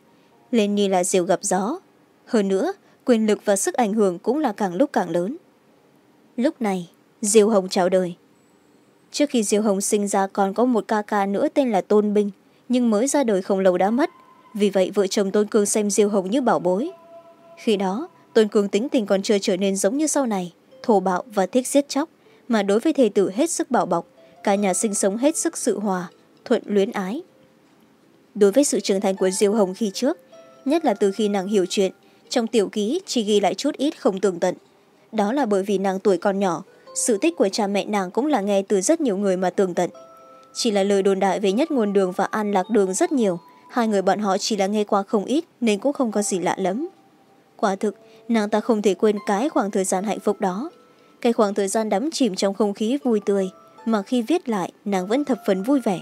Lên như là diều gặp gió. Hơn nữa, quyền lực và sức ảnh hưởng cũng là càng lúc càng lớn. Lúc này diều hồng chào đời. Trước khi diều hồng sinh ra còn có một ca ca nữa tên là tôn binh, nhưng mới ra đời không lâu đã mất. Vì vậy vợ chồng tôn cương xem diều hồng như bảo bối. Khi đó, tôn cương tính tình còn chưa trở nên giống như sau này, thô bạo và thích giết chóc, mà đối với thề tử hết sức bảo bọc, cả nhà sinh sống hết sức sự hòa, thuận luyến ái đối với sự trưởng thành của diêu hồng khi trước, nhất là từ khi nàng hiểu chuyện, trong tiểu ký, chỉ ghi lại chút ít không tường tận. Đó là bởi vì nàng tuổi còn nhỏ, sự tích của cha mẹ nàng cũng là nghe từ rất nhiều người mà tường tận. Chỉ là lời đồn đại về nhất nguồn đường và an lạc đường rất nhiều, hai người bọn họ chỉ là nghe qua không ít nên cũng không có gì lạ lắm. Quả thực, nàng ta không thể quên cái khoảng thời gian hạnh phúc đó. Cái khoảng thời gian đắm chìm trong không khí vui tươi, mà khi viết lại, nàng vẫn thập phần vui vẻ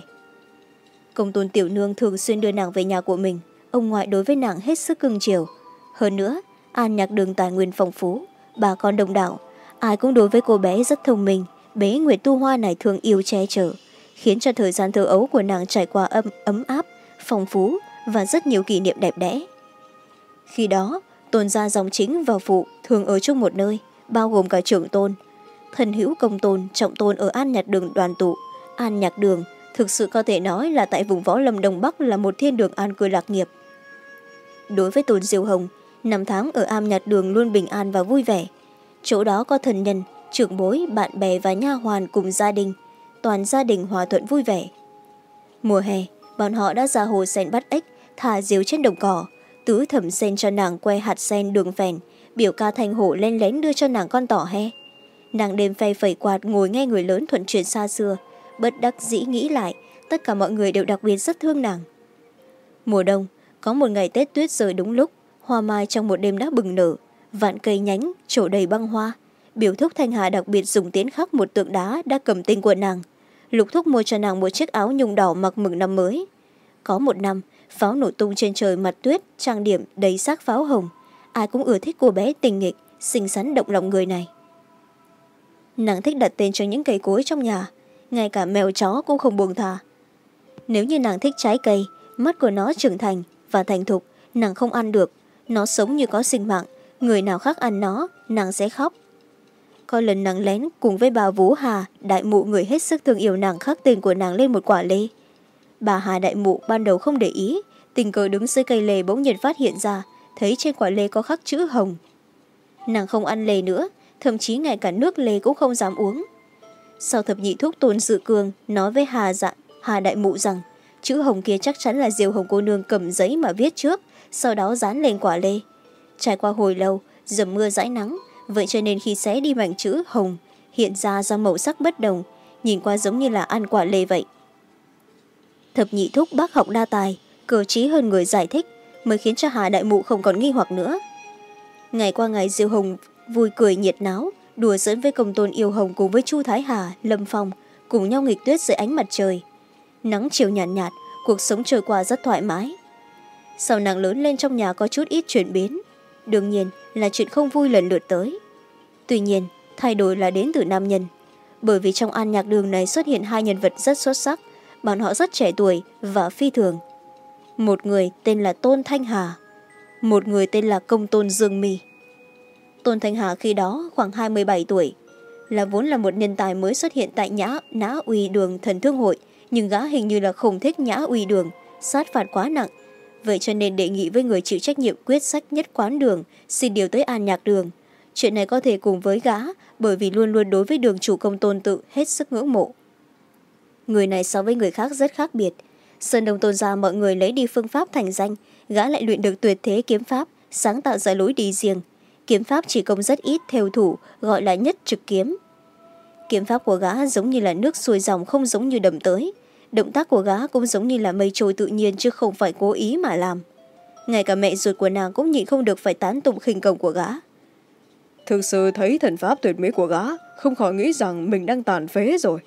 công tôn tiểu nương thường xuyên đưa nàng về nhà của mình. Ông ngoại đối với nàng hết sức cưng chiều. Hơn nữa, an nhạc đường tài nguyên phong phú, bà con đông đảo. Ai cũng đối với cô bé rất thông minh bé nguyệt tu hoa này thường yêu che chở, khiến cho thời gian thơ ấu của nàng trải qua âm, ấm áp, phong phú và rất nhiều kỷ niệm đẹp đẽ. Khi đó, tôn gia dòng chính và phụ thường ở chung một nơi, bao gồm cả trưởng tôn. Thần hữu công tôn, trọng tôn ở an nhạc đường đoàn tụ. An nhạc đường thực sự có thể nói là tại vùng võ lâm đông bắc là một thiên đường an cư lạc nghiệp. Đối với tôn diêu hồng, năm tháng ở am nhạt đường luôn bình an và vui vẻ. Chỗ đó có thần nhân, trưởng bối, bạn bè và nha hoàn cùng gia đình. Toàn gia đình hòa thuận vui vẻ. Mùa hè, bọn họ đã ra hồ sen bắt ếch, thả diều trên đồng cỏ. Tứ thẩm sen cho nàng que hạt sen đường phèn, biểu ca thanh hổ len lén đưa cho nàng con tỏ he. Nàng đêm phe phẩy quạt ngồi nghe người lớn thuận chuyện xa xưa bất đắc dĩ nghĩ lại, tất cả mọi người đều đặc biệt rất thương nàng. Mùa đông, có một ngày tết tuyết rơi đúng lúc, hoa mai trong một đêm đã bừng nở, vạn cây nhánh, trổ đầy băng hoa. Biểu thúc thanh hà đặc biệt dùng tiến khắc một tượng đá đã cầm tinh của nàng, lục thúc mua cho nàng một chiếc áo nhung đỏ mặc mừng năm mới. Có một năm, pháo nổ tung trên trời mặt tuyết, trang điểm đầy xác pháo hồng. Ai cũng ưa thích cô bé tình nghịch, xinh xắn động lòng người này. Nàng thích đặt tên cho những cây cối trong nhà ngay cả mèo chó cũng không buông thà nếu như nàng thích trái cây, mắt của nó trưởng thành và thành thục, nàng không ăn được, nó sống như có sinh mạng, người nào khác ăn nó, nàng sẽ khóc. Có lần nàng lén cùng với bà vũ hà, đại mụ người hết sức thương yêu nàng khắc tên của nàng lên một quả lê. Bà hà đại mụ ban đầu không để ý, tình cờ đứng dưới cây lê bỗng nhiên phát hiện ra, thấy trên quả lê có khắc chữ hồng. Nàng không ăn lê nữa, thậm chí ngay cả nước lê cũng không dám uống sau thập nhị thúc tôn dự cường, nói với hà dạ hà đại mụ rằng, chữ hồng kia chắc chắn là diều hồng cô nương cầm giấy mà viết trước, sau đó dán lên quả lê. Trải qua hồi lâu, dầm mưa dãi nắng, vậy cho nên khi xé đi mảnh chữ hồng, hiện ra do màu sắc bất đồng, nhìn qua giống như là ăn quả lê vậy. Thập nhị thúc bác học đa tài cờ trí hơn người giải thích, mới khiến cho hà đại mụ không còn nghi hoặc nữa. Ngày qua ngày diêu hồng vui cười nhiệt náo đùa dẫn với công tôn yêu hồng cùng với chu thái hà, lâm phong, cùng nhau nghịch tuyết dưới ánh mặt trời. Nắng chiều nhạt nhạt, cuộc sống trôi qua rất thoải mái. Sau nàng lớn lên trong nhà có chút ít chuyển biến. Đương nhiên là chuyện không vui lần lượt tới. Tuy nhiên, thay đổi là đến từ nam nhân. Bởi vì trong an nhạc đường này xuất hiện hai nhân vật rất xuất sắc, bọn họ rất trẻ tuổi và phi thường. Một người tên là tôn thanh hà, một người tên là công tôn dương my tôn thanh hà khi đó khoảng hai mươi bảy tuổi. Là vốn là một nhân tài mới xuất hiện tại nhã, nã uy đường thần thương hội, nhưng gã hình như là không thích nhã uy đường, sát phạt quá nặng. Vậy cho nên đề nghị với người chịu trách nhiệm quyết sách nhất quán đường, xin điều tới an nhạc đường. Chuyện này có thể cùng với gã, bởi vì luôn luôn đối với đường chủ công tôn tự hết sức ngưỡng mộ. Người này so với người khác rất khác biệt. Sơn đông tôn gia mọi người lấy đi phương pháp thành danh, gã lại luyện được tuyệt thế kiếm pháp, sáng tạo ra lối đi riêng kiếm pháp chỉ công rất ít theo thủ gọi là nhất trực kiếm. Kiếm pháp của gã giống như là nước xuôi dòng không giống như đầm tới. Động tác của gã cũng giống như là mây trôi tự nhiên chứ không phải cố ý mà làm. Ngay cả mẹ ruột của nàng cũng nhịn không được phải tán tụng khinh công của gã. Thực sự thấy thần pháp tuyệt mỹ của gã không khỏi nghĩ rằng mình đang tàn phế rồi.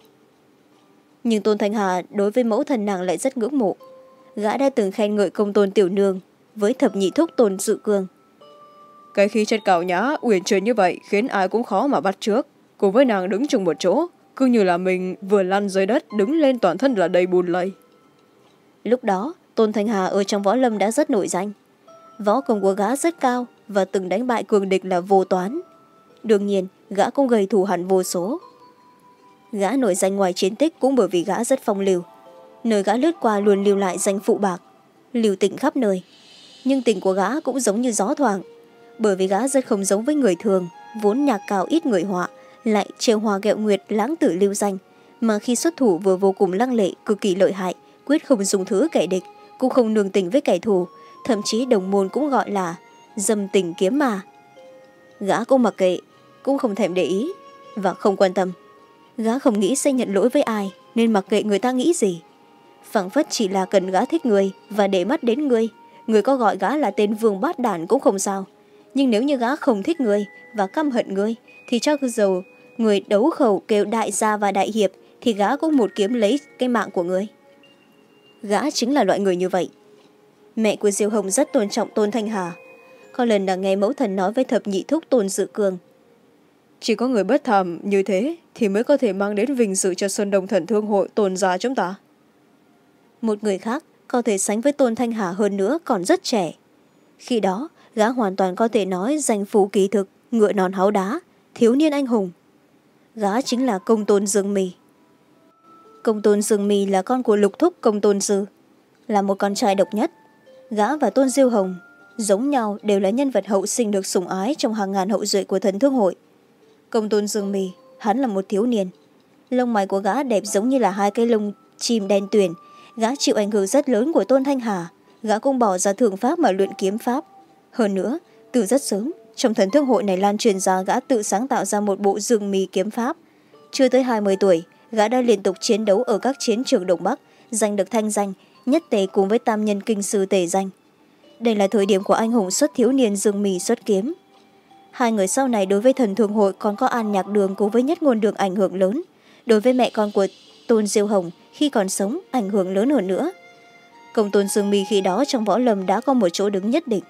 Nhưng tôn thanh hà đối với mẫu thần nàng lại rất ngưỡng mộ. Gã đã từng khen ngợi công tôn tiểu nương với thập nhị thúc tôn dự cương cái khí chất cao nhã, uyển chuyển như vậy khiến ai cũng khó mà bắt trước cùng với nàng đứng chung một chỗ, cứ như là mình vừa lăn dưới đất đứng lên toàn thân là đầy bùn lầy. Lúc đó, tôn thanh hà ở trong võ lâm đã rất nổi danh. Võ công của gã rất cao và từng đánh bại cường địch là vô toán. Đương nhiên, gã cũng gây thù hẳn vô số. Gã nổi danh ngoài chiến tích cũng bởi vì gã rất phong lưu. Nơi gã lướt qua luôn lưu lại danh phụ bạc, lưu tình khắp nơi. Nhưng tình của gã cũng giống như gió thoảng bởi vì gã rất không giống với người thường, vốn nhạc cao ít người họa, lại trêu hòa gẹo nguyệt lãng tử lưu danh. Mà khi xuất thủ vừa vô cùng lăng lệ, cực kỳ lợi hại, quyết không dùng thứ kẻ địch, cũng không nương tình với kẻ thù, thậm chí đồng môn cũng gọi là dâm tình kiếm mà. Gã cũng mặc kệ, cũng không thèm để ý, và không quan tâm. Gã không nghĩ sẽ nhận lỗi với ai, nên mặc kệ người ta nghĩ gì. Phảng phất chỉ là cần gã thích người và để mắt đến người người có gọi gã là tên vương bát đản cũng không sao nhưng nếu như gã không thích người và căm hận người thì cho dầu người đấu khẩu kêu đại gia và đại hiệp thì gã cũng một kiếm lấy cái mạng của người. Gã chính là loại người như vậy. Mẹ của diêu hồng rất tôn trọng tôn thanh hà. Có lần đã nghe mẫu thần nói với thập nhị thúc tôn dự cường. Chỉ có người bất thàm như thế thì mới có thể mang đến vinh dự cho sơn đông thần thương hội tồn gia chúng ta. Một người khác có thể sánh với tôn thanh hà hơn nữa còn rất trẻ. Khi đó gã hoàn toàn có thể nói danh phủ kỳ thực, ngựa non háo đá, thiếu niên anh hùng. Gã chính là công tôn dương mì. Công tôn dương mì là con của lục thúc công tôn sư là một con trai độc nhất. Gã và tôn diêu hồng giống nhau đều là nhân vật hậu sinh được sủng ái trong hàng ngàn hậu duệ của thần thương hội. Công tôn dương mì, hắn là một thiếu niên. Lông mày của gã đẹp giống như là hai cái lông chim đen tuyền. Gã chịu ảnh hưởng rất lớn của tôn thanh hà. Gã cũng bỏ ra thường pháp mà luyện kiếm pháp hơn nữa, từ rất sớm, trong thần thương hội này lan truyền ra gã tự sáng tạo ra một bộ dương mì kiếm pháp. Chưa tới hai mươi tuổi, gã đã liên tục chiến đấu ở các chiến trường đông bắc, giành được thanh danh, nhất tề cùng với tam nhân kinh sư tề danh. Đây là thời điểm của anh hùng xuất thiếu niên dương mì xuất kiếm. Hai người sau này đối với thần thương hội còn có an nhạc đường cùng với nhất ngôn đường ảnh hưởng lớn. Đối với mẹ con của tôn diêu hồng, khi còn sống, ảnh hưởng lớn hơn nữa. Công tôn dương mì khi đó trong võ lâm đã có một chỗ đứng nhất định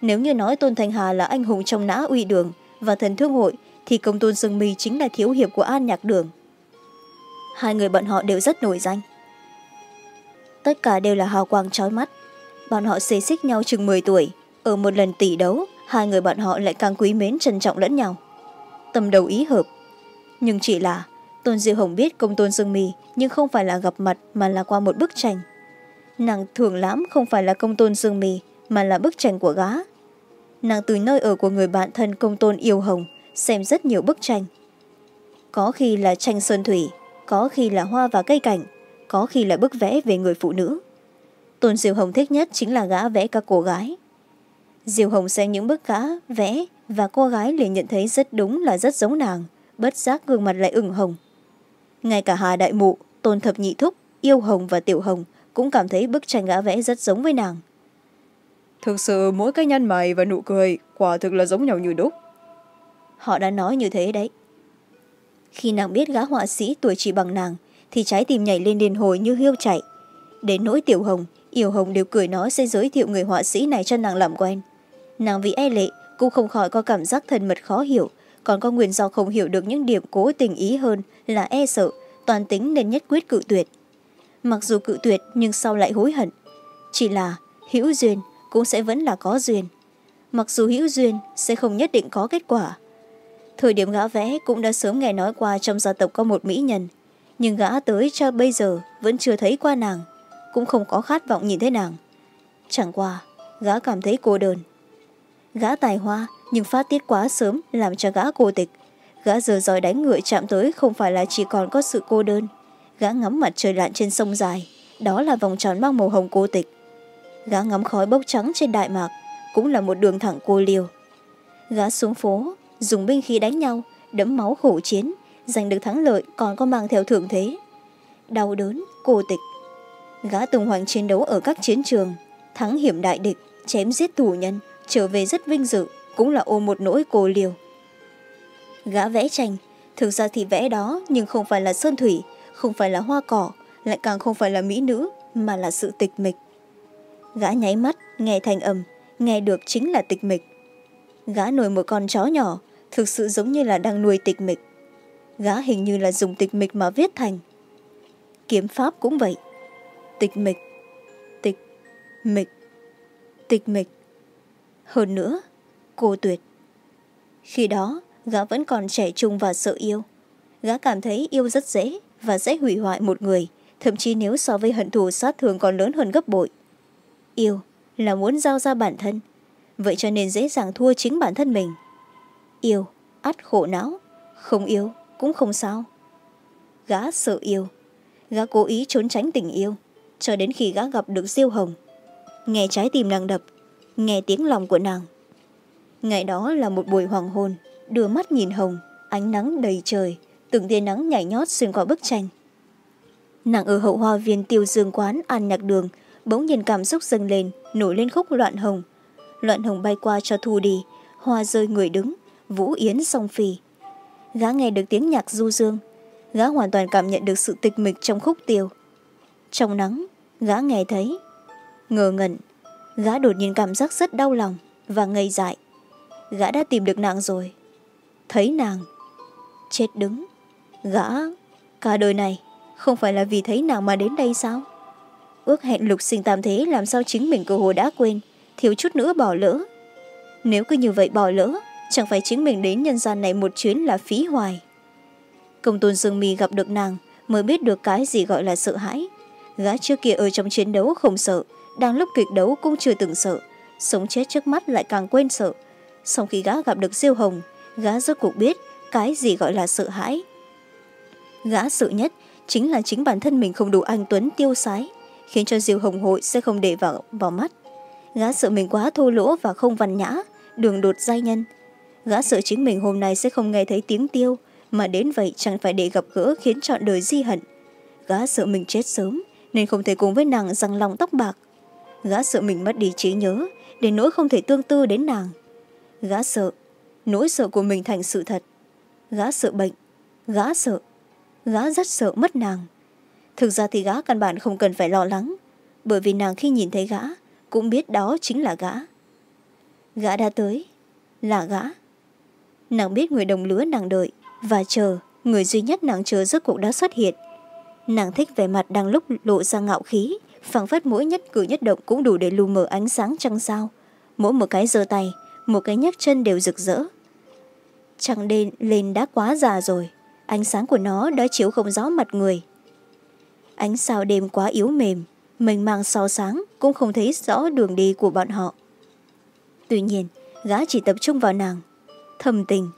nếu như nói tôn thành hà là anh hùng trong nã uy đường và thần thương hội, thì công tôn dương my chính là thiếu hiệp của an nhạc đường. Hai người bọn họ đều rất nổi danh. Tất cả đều là hào quang trói mắt. Bọn họ xê xích nhau chừng m tuổi. Ở một lần tỷ đấu, hai người bọn họ lại càng quý mến trân trọng lẫn nhau. Tâm đầu ý hợp. Nhưng chỉ là, tôn diệu hồng biết công tôn dương my nhưng không phải là gặp mặt mà là qua một bức tranh. Nàng thường lãm không phải là công tôn dương my mà là bức tranh của gã. nàng từ nơi ở của người bạn thân công tôn yêu hồng, xem rất nhiều bức tranh. Có khi là tranh sơn thủy, có khi là hoa và cây cảnh, có khi là bức vẽ về người phụ nữ. Tôn diệu hồng thích nhất chính là gã vẽ các cô gái. Diệu hồng xem những bức gã vẽ và cô gái liền nhận thấy rất đúng là rất giống nàng, bất giác gương mặt lại ửng hồng. Ngay cả hà đại mụ, tôn thập nhị thúc, yêu hồng và tiểu hồng cũng cảm thấy bức tranh gã vẽ rất giống với nàng thực sự mỗi cái nhăn mày và nụ cười quả thực là giống nhau như đúc. Họ đã nói như thế đấy. Khi nàng biết gã họa sĩ tuổi chỉ bằng nàng, thì trái tim nhảy lên điên hồi như hiêu chạy. Đến nỗi tiểu hồng yêu hồng đều cười nói sẽ giới thiệu người họa sĩ này cho nàng làm quen. Nàng vì e lệ, cũng không khỏi có cảm giác thân mật khó hiểu, còn có nguyên do không hiểu được những điểm cố tình ý hơn là e sợ, toàn tính nên nhất quyết cự tuyệt. Mặc dù cự tuyệt nhưng sau lại hối hận. Chỉ là hữu duyên cũng sẽ vẫn là có duyên. Mặc dù hữu duyên sẽ không nhất định có kết quả. Thời điểm gã vẽ cũng đã sớm nghe nói qua trong gia tộc có một mỹ nhân, nhưng gã tới cho bây giờ vẫn chưa thấy qua nàng, cũng không có khát vọng nhìn thấy nàng. Chẳng qua, gã cảm thấy cô đơn. Gã tài hoa, nhưng phát tiết quá sớm làm cho gã cô tịch. Gã giờ giỏi đánh ngựa chạm tới không phải là chỉ còn có sự cô đơn. Gã ngắm mặt trời lặn trên sông dài, đó là vòng tròn mang màu hồng cô tịch gã ngắm khói bốc trắng trên đại mạc, cũng là một đường thẳng cô liều. Gã xuống phố, dùng binh khí đánh nhau, đẫm máu khổ chiến, giành được thắng lợi còn có mang theo thưởng thế. Đau đớn, cô tịch. Gã tung hoành chiến đấu ở các chiến trường, thắng hiểm đại địch, chém giết thủ nhân, trở về rất vinh dự, cũng là ôm một nỗi cô liều. Gã vẽ tranh, thực ra thì vẽ đó nhưng không phải là sơn thủy, không phải là hoa cỏ, lại càng không phải là mỹ nữ, mà là sự tịch mịch gã nháy mắt, nghe thanh âm, nghe được chính là tịch mịch. Gã nuôi một con chó nhỏ, thực sự giống như là đang nuôi tịch mịch. Gã hình như là dùng tịch mịch mà viết thành. Kiếm pháp cũng vậy. Tịch mịch tịch mịch tịch mịch. Hơn nữa, cô tuyệt. Khi đó, gã vẫn còn trẻ trung và sợ yêu. Gã cảm thấy yêu rất dễ và dễ hủy hoại một người, thậm chí nếu so với hận thù sát thường còn lớn hơn gấp bội yêu là muốn giao ra bản thân. Vậy cho nên dễ dàng thua chính bản thân mình. Yêu ắt khổ não, không yêu cũng không sao. Gã sợ yêu, gã cố ý trốn tránh tình yêu, cho đến khi gã gặp được diêu hồng. Nghe trái tim nàng đập, nghe tiếng lòng của nàng. Ngày đó là một buổi hoàng hôn, đưa mắt nhìn hồng, ánh nắng đầy trời, từng tia nắng nhảy nhót xuyên qua bức tranh. Nàng ở hậu hoa viên tiêu dương quán an nhạc đường bỗng nhiên cảm xúc dâng lên, nổi lên khúc loạn hồng. Loạn hồng bay qua cho thu đi, hoa rơi người đứng, vũ yến song phì. Gã nghe được tiếng nhạc du dương, gã hoàn toàn cảm nhận được sự tịch mịch trong khúc tiêu. Trong nắng, gã nghe thấy, ngờ ngẩn, gã đột nhiên cảm giác rất đau lòng và ngây dại. Gã đã tìm được nàng rồi. Thấy nàng, chết đứng. Gã, cả đời này, không phải là vì thấy nàng mà đến đây sao? Ước hẹn lục sinh tam thế, làm sao chính mình cơ hồ đã quên. Thiếu chút nữa bỏ lỡ. Nếu cứ như vậy bỏ lỡ, chẳng phải chính mình đến nhân gian này một chuyến là phí hoài. Công tôn dương mi gặp được nàng, mới biết được cái gì gọi là sợ hãi. Gã trước kia ở trong chiến đấu không sợ, đang lúc kịch đấu cũng chưa từng sợ. Sống chết trước mắt lại càng quên sợ. Sau khi gã gặp được diêu hồng, gã rốt cuộc biết cái gì gọi là sợ hãi. Gã sợ nhất chính là chính bản thân mình không đủ anh tuấn tiêu sái khiến cho diêu hồng hội sẽ không để vào, vào mắt. Gã sợ mình quá thô lỗ và không văn nhã đường đột giai nhân. Gã sợ chính mình hôm nay sẽ không nghe thấy tiếng tiêu mà đến vậy chẳng phải để gặp gỡ khiến chọn đời di hận. Gã sợ mình chết sớm nên không thể cùng với nàng răng lòng tóc bạc. Gã sợ mình mất đi trí nhớ đến nỗi không thể tương tư đến nàng. Gã sợ nỗi sợ của mình thành sự thật. Gã sợ bệnh gã sợ gã rất sợ mất nàng thực ra thì gã căn bản không cần phải lo lắng, bởi vì nàng khi nhìn thấy gã cũng biết đó chính là gã. Gã đã tới, là gã. Nàng biết người đồng lứa nàng đợi và chờ người duy nhất nàng chờ rốt cuộc đã xuất hiện. Nàng thích vẻ mặt đang lúc lộ ra ngạo khí, phảng phất mỗi nhất cử nhất động cũng đủ để lù mờ ánh sáng trăng sao. Mỗi một cái giơ tay, một cái nhấc chân đều rực rỡ. Trăng đen lên đã quá già rồi, ánh sáng của nó đã chiếu không rõ mặt người ánh sao đêm quá yếu mềm mình mang sao sáng cũng không thấy rõ đường đi của bọn họ. Tuy nhiên, gã chỉ tập trung vào nàng, thầm tình.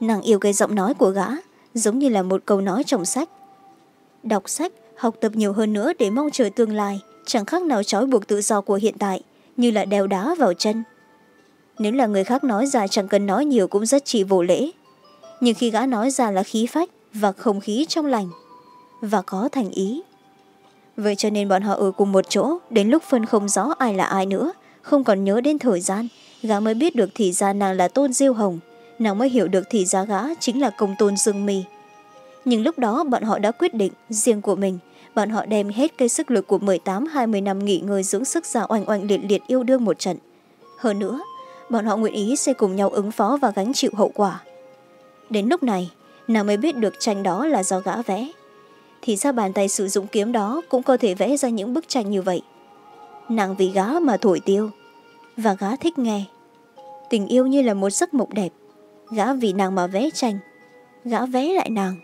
Nàng yêu cái giọng nói của gã, giống như là một câu nói trong sách. Đọc sách, học tập nhiều hơn nữa để mong chờ tương lai, chẳng khác nào trói buộc tự do của hiện tại, như là đeo đá vào chân. Nếu là người khác nói ra chẳng cần nói nhiều cũng rất chỉ vô lễ. Nhưng khi gã nói ra là khí phách và không khí trong lành và có thành ý. Vậy cho nên bọn họ ở cùng một chỗ, đến lúc phân không rõ ai là ai nữa, không còn nhớ đến thời gian, gã mới biết được thì ra nàng là tôn diêu hồng. Nàng mới hiểu được thì ra gã chính là công tôn dương mi. Nhưng lúc đó bọn họ đã quyết định riêng của mình. Bọn họ đem hết cây sức lực của mười tám, hai mươi năm nghỉ ngơi dưỡng sức ra oanh oanh liệt liệt yêu đương một trận. Hơn nữa, bọn họ nguyện ý sẽ cùng nhau ứng phó và gánh chịu hậu quả. Đến lúc này, nàng mới biết được tranh đó là do gã vẽ thì ra bàn tay sử dụng kiếm đó cũng có thể vẽ ra những bức tranh như vậy? Nàng vì gã mà thổi tiêu, và gã thích nghe. Tình yêu như là một giấc mộng đẹp gã vì nàng mà vẽ tranh gã vẽ lại nàng.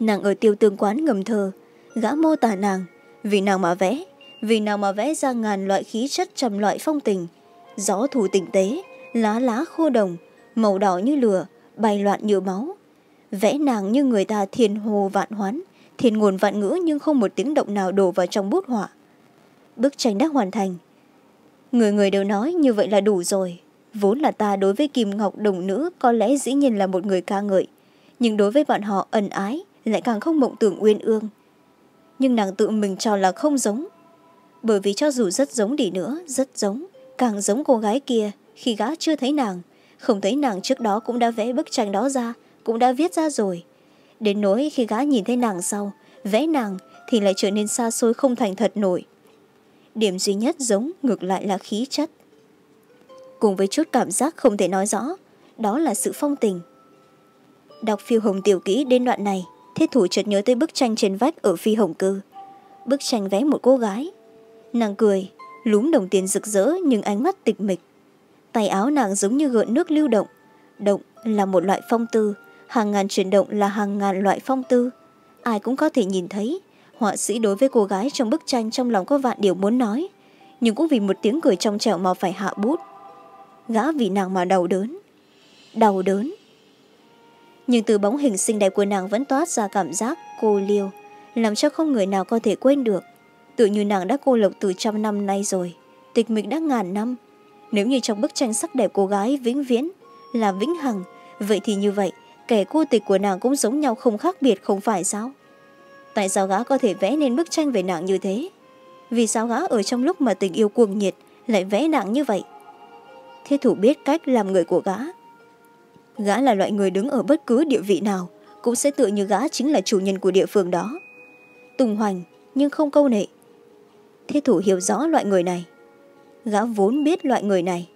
Nàng ở tiêu tương quán ngầm thơ gã mô tả nàng, vì nàng mà vẽ, vì nàng mà vẽ ra ngàn loại khí chất trầm loại phong tình, gió thủ tỉnh tế, lá lá khô đồng, màu đỏ như lửa, bay loạn như máu vẽ nàng như người ta thiên hồ vạn hoán thiên nguồn vạn ngữ nhưng không một tiếng động nào đổ vào trong bút họa. Bức tranh đã hoàn thành. Người người đều nói như vậy là đủ rồi. Vốn là ta đối với kim ngọc đồng nữ có lẽ dĩ nhiên là một người ca ngợi, nhưng đối với bọn họ ẩn ái lại càng không mộng tưởng uyên ương. Nhưng nàng tự mình cho là không giống, bởi vì cho dù rất giống đi nữa, rất giống, càng giống cô gái kia khi gã chưa thấy nàng, không thấy nàng trước đó cũng đã vẽ bức tranh đó ra cũng đã viết ra rồi. Đến nỗi khi gã nhìn thấy nàng sau vẽ nàng thì lại trở nên xa xôi không thành thật nổi. Điểm duy nhất giống ngược lại là khí chất. Cùng với chút cảm giác không thể nói rõ, đó là sự phong tình. Đọc phiêu hồng tiểu kỹ đến đoạn này thiết thủ chợt nhớ tới bức tranh trên vách ở phi hồng cư bức tranh vẽ một cô gái. Nàng cười, lúm đồng tiền rực rỡ nhưng ánh mắt tịch mịch. Tay áo nàng giống như gợn nước lưu động. Động là một loại phong tư hàng ngàn chuyển động là hàng ngàn loại phong tư. Ai cũng có thể nhìn thấy, họa sĩ đối với cô gái trong bức tranh trong lòng có vạn điều muốn nói, nhưng cũng vì một tiếng cười trong trẻo mà phải hạ bút. Gã vì nàng mà đau đớn đau đớn. Nhưng từ bóng hình xinh đẹp của nàng vẫn toát ra cảm giác cô liêu, làm cho không người nào có thể quên được. Tự như nàng đã cô lộc từ trăm năm nay rồi, tịch mịch đã ngàn năm. Nếu như trong bức tranh sắc đẹp cô gái vĩnh viễn là vĩnh hằng, vậy thì như vậy kẻ cô tịch của nàng cũng giống nhau không khác biệt, không phải sao? Tại sao gã có thể vẽ nên bức tranh về nàng như thế? Vì sao gã ở trong lúc mà tình yêu cuồng nhiệt lại vẽ nàng như vậy? Thế thủ biết cách làm người của gã. Gã là loại người đứng ở bất cứ địa vị nào, cũng sẽ tựa như gã chính là chủ nhân của địa phương đó. Tùng hoành, nhưng không câu nệ. Thế thủ hiểu rõ loại người này. Gã vốn biết loại người này.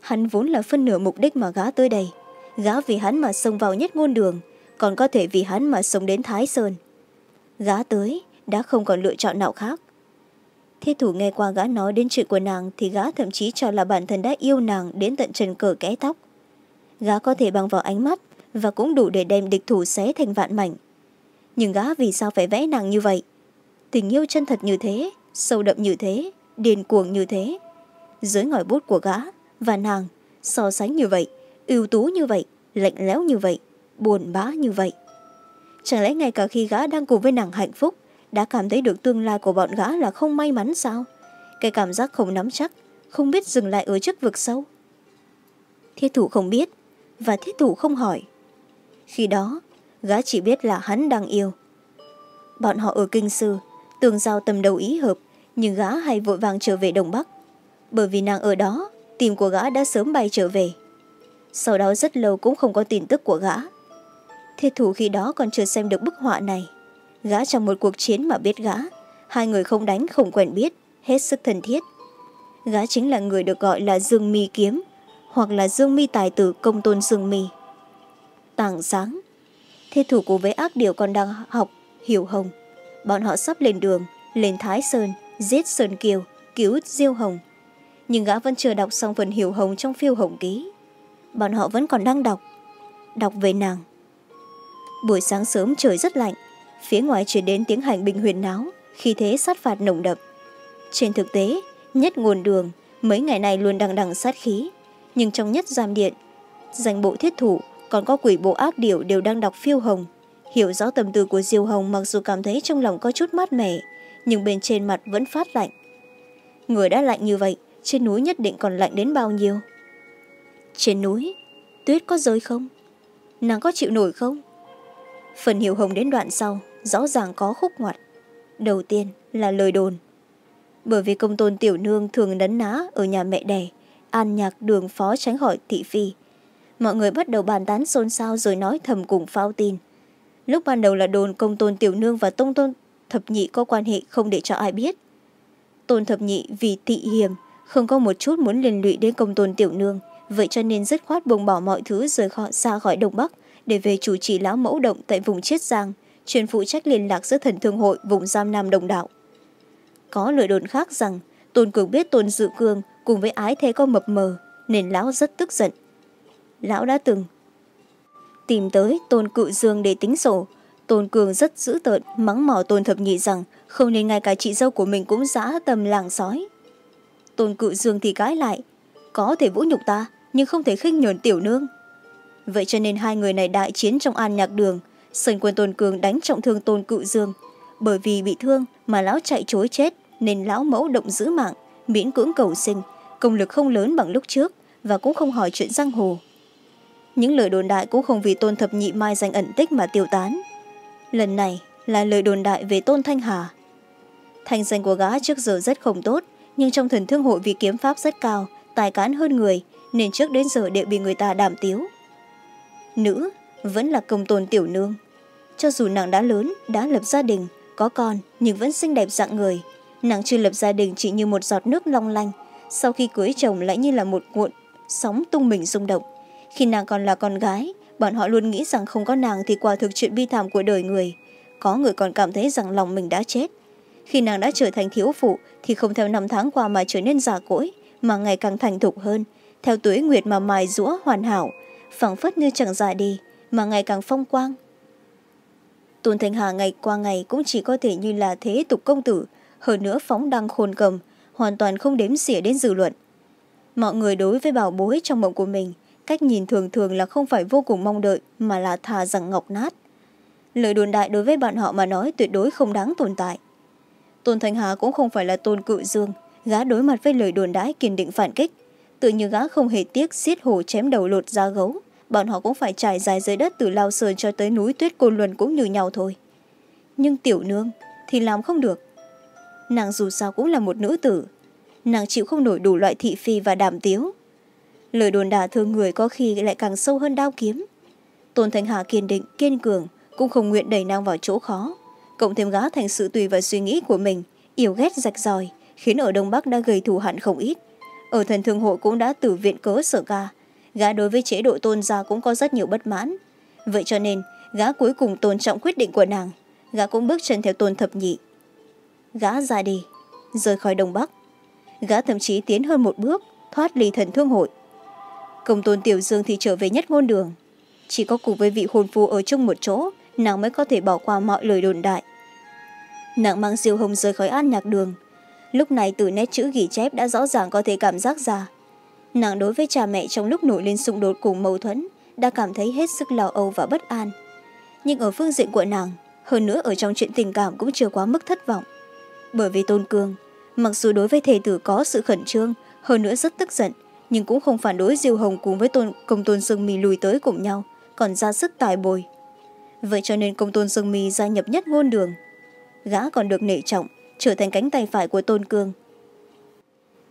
Hắn vốn là phân nửa mục đích mà gã tới đây gã vì hắn mà xông vào nhất ngôn đường, còn có thể vì hắn mà sống đến thái sơn. Gã tới, đã không còn lựa chọn nào khác. Thiết thủ nghe qua gã nói đến chuyện của nàng thì gã thậm chí cho là bản thân đã yêu nàng đến tận trần cờ kẽ tóc. Gã có thể bằng vào ánh mắt và cũng đủ để đem địch thủ xé thành vạn mảnh. Nhưng gã vì sao phải vẽ nàng như vậy? Tình yêu chân thật như thế, sâu đậm như thế điền cuồng như thế. Dưới ngòi bút của gã và nàng so sánh như vậy ưu tú như vậy, lạnh lẽo như vậy, buồn bã như vậy. Chẳng lẽ ngay cả khi gã đang cùng với nàng hạnh phúc, đã cảm thấy được tương lai của bọn gã là không may mắn sao? Cái cảm giác không nắm chắc, không biết dừng lại ở trước vực sâu. Thiết thủ không biết, và thiết thủ không hỏi. Khi đó, gã chỉ biết là hắn đang yêu. Bọn họ ở kinh sư, tường giao tầm đầu ý hợp, nhưng gã hay vội vàng trở về đông bắc. Bởi vì nàng ở đó, tìm của gã đã sớm bay trở về sau đó rất lâu cũng không có tin tức của gã. Thiết thủ khi đó còn chưa xem được bức họa này. Gã trong một cuộc chiến mà biết gã, hai người không đánh không quen biết, hết sức thân thiết. Gã chính là người được gọi là dương mi kiếm, hoặc là dương mi tài tử công tôn dương mi. Tảng sáng thiết thủ của với ác điều còn đang học, hiểu hồng. Bọn họ sắp lên đường, lên thái sơn, giết sơn kiều, cứu diêu hồng. Nhưng gã vẫn chưa đọc xong phần hiểu hồng trong phiêu hồng ký bọn họ vẫn còn đang đọc. Đọc về nàng. Buổi sáng sớm trời rất lạnh. Phía ngoài chuyển đến tiếng hành bình huyền náo khi thế sát phạt nồng đậm. Trên thực tế, nhất nguồn đường, mấy ngày này luôn đằng đằng sát khí. Nhưng trong nhất giam điện, danh bộ thiết thủ, còn có quỷ bộ ác điệu đều đang đọc phiêu hồng. Hiểu rõ tâm tư của diêu hồng mặc dù cảm thấy trong lòng có chút mát mẻ, nhưng bên trên mặt vẫn phát lạnh. Người đã lạnh như vậy, trên núi nhất định còn lạnh đến bao nhiêu? Trên núi, tuyết có rơi không? Nàng có chịu nổi không? Phần hiểu hồng đến đoạn sau, rõ ràng có khúc ngoặt. Đầu tiên là lời đồn. Bởi vì công tôn tiểu nương thường đấn ná ở nhà mẹ đẻ, an nhạc đường phó tránh khỏi thị phi. Mọi người bắt đầu bàn tán xôn xao rồi nói thầm cùng phao tin. Lúc ban đầu là đồn công tôn tiểu nương và tông tôn thập nhị có quan hệ không để cho ai biết. Tôn thập nhị vì thị hiềm, không có một chút muốn liên lụy đến công tôn tiểu nương vậy cho nên dứt khoát buông bỏ mọi thứ rời khỏi, xa khỏi đông bắc để về chủ trì lão mẫu động tại vùng chiết giang chuyên phụ trách liên lạc giữa thần thương hội vùng giam nam đồng đạo. Có lời đồn khác rằng tôn cường biết tôn dự cương cùng với ái thế có mập mờ nên lão rất tức giận. Lão đã từng tìm tới tôn cự dương để tính sổ. Tôn cường rất dữ tợn mắng mỏ tôn thập nhị rằng không nên ngay cả chị dâu của mình cũng giã tầm làng sói. Tôn cự dương thì cãi lại có thể vũ nhục ta nhưng không thể khinh nhờn tiểu nương. Vậy cho nên hai người này đại chiến trong an nhạc đường sơn quân tôn cường đánh trọng thương tôn cự dương. Bởi vì bị thương mà lão chạy chối chết, nên lão mẫu động giữ mạng, miễn cưỡng cầu sinh, công lực không lớn bằng lúc trước và cũng không hỏi chuyện giang hồ. Những lời đồn đại cũng không vì tôn thập nhị mai danh ẩn tích mà tiêu tán. Lần này là lời đồn đại về tôn thanh hà. Thanh danh của gã trước giờ rất không tốt, nhưng trong thần thương hội vì kiếm pháp rất cao, tài cán hơn người nên trước đến giờ đều bị người ta đàm tiếu. Nữ vẫn là công tôn tiểu nương. Cho dù nàng đã lớn, đã lập gia đình, có con, nhưng vẫn xinh đẹp dạng người. Nàng chưa lập gia đình chỉ như một giọt nước long lanh. Sau khi cưới chồng lại như là một cuộn sóng tung mình rung động. Khi nàng còn là con gái, bọn họ luôn nghĩ rằng không có nàng thì quả thực chuyện bi thảm của đời người. Có người còn cảm thấy rằng lòng mình đã chết. Khi nàng đã trở thành thiếu phụ thì không theo năm tháng qua mà trở nên già cỗi, mà ngày càng thành thục hơn theo tuế nguyệt mà mài rũa hoàn hảo, phẳng phất như chẳng già dạ đi, mà ngày càng phong quang. Tôn thanh hà ngày qua ngày cũng chỉ có thể như là thế tục công tử, hơn nữa phóng đăng khôn cầm, hoàn toàn không đếm xỉa đến dư luận. Mọi người đối với bảo bối trong mộng của mình, cách nhìn thường thường là không phải vô cùng mong đợi, mà là thà rằng ngọc nát. Lời đồn đại đối với bạn họ mà nói tuyệt đối không đáng tồn tại. Tôn thanh hà cũng không phải là tôn cự dương, gã đối mặt với lời đồn đãi kiên định phản kích tự như gã không hề tiếc xiết hổ chém đầu lột da gấu. Bọn họ cũng phải trải dài dưới đất từ lao sơn cho tới núi tuyết côn luân cũng như nhau thôi. Nhưng tiểu nương thì làm không được. Nàng dù sao cũng là một nữ tử. Nàng chịu không nổi đủ loại thị phi và đàm tiếu. Lời đồn đả thương người có khi lại càng sâu hơn đao kiếm. Tôn thanh hà kiên định, kiên cường, cũng không nguyện đẩy nàng vào chỗ khó. Cộng thêm gã thành sự tùy vào suy nghĩ của mình yêu ghét rạch ròi, khiến ở đông bắc đã gây thù hận không ít ở thần thương hội cũng đã tử viện cớ sở ca gã đối với chế độ tôn gia cũng có rất nhiều bất mãn. Vậy cho nên, gã cuối cùng tôn trọng quyết định của nàng. Gã cũng bước chân theo tôn thập nhị. Gã ra đi, rời khỏi đông bắc. Gã thậm chí tiến hơn một bước, thoát ly thần thương hội. Công tôn tiểu dương thì trở về nhất ngôn đường. Chỉ có cùng với vị hôn phu ở chung một chỗ, nàng mới có thể bỏ qua mọi lời đồn đại. Nàng mang diêu hồng rời khỏi an nhạc đường lúc này từ nét chữ ghi chép đã rõ ràng có thể cảm giác ra. Nàng đối với cha mẹ trong lúc nổi lên xung đột cùng mâu thuẫn đã cảm thấy hết sức lo âu và bất an. Nhưng ở phương diện của nàng hơn nữa ở trong chuyện tình cảm cũng chưa quá mức thất vọng. Bởi vì tôn cương mặc dù đối với thề tử có sự khẩn trương hơn nữa rất tức giận nhưng cũng không phản đối diêu hồng cùng với tôn, công tôn sương mi lùi tới cùng nhau còn ra sức tài bồi. Vậy cho nên công tôn sương mi gia nhập nhất ngôn đường. Gã còn được nể trọng trở thành cánh tay phải của tôn cương.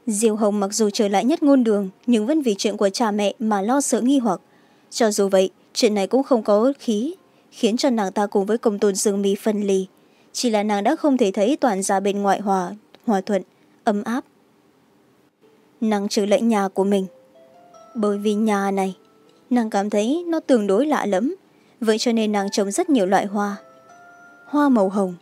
Diêu hồng mặc dù trở lại nhất ngôn đường, nhưng vẫn vì chuyện của cha mẹ mà lo sợ nghi hoặc. Cho dù vậy, chuyện này cũng không có khí, khiến cho nàng ta cùng với công tôn dương mi phân ly. Chỉ là nàng đã không thể thấy toàn gia bên ngoại hòa hòa thuận, ấm áp. Nàng trở lại nhà của mình. Bởi vì nhà này, nàng cảm thấy nó tương đối lạ lẫm, vậy cho nên nàng trồng rất nhiều loại hoa. Hoa màu hồng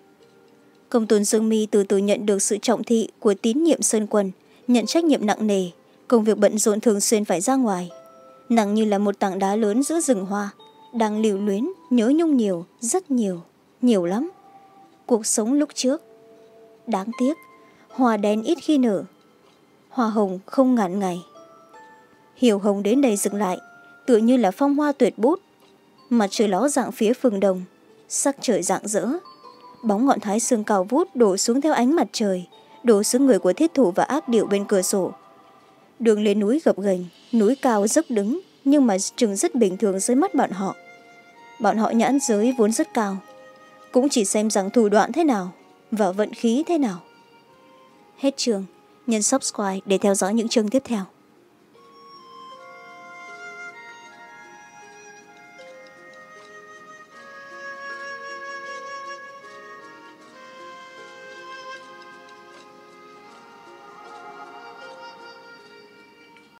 công tôn dương mi từ từ nhận được sự trọng thị của tín nhiệm sơn quân, nhận trách nhiệm nặng nề, công việc bận rộn thường xuyên phải ra ngoài. Nàng như là một tảng đá lớn giữa rừng hoa, đang lưu luyến, nhớ nhung nhiều, rất nhiều nhiều lắm. Cuộc sống lúc trước, đáng tiếc, hoa đen ít khi nở, hoa hồng không ngàn ngày. Hiểu hồng đến đây dừng lại, tựa như là phong hoa tuyệt bút, mặt trời ló dạng phía phường đồng sắc trời dạng dỡ bóng ngọn thái sương cao vút đổ xuống theo ánh mặt trời, đổ xuống người của thiết thủ và ác điệu bên cửa sổ. Đường lên núi gập ghềnh, núi cao dốc đứng, nhưng mà chừng rất bình thường dưới mắt bọn họ. Bọn họ nhãn giới vốn rất cao, cũng chỉ xem rằng thủ đoạn thế nào và vận khí thế nào. Hết trường nhân subscribe để theo dõi những chương tiếp theo.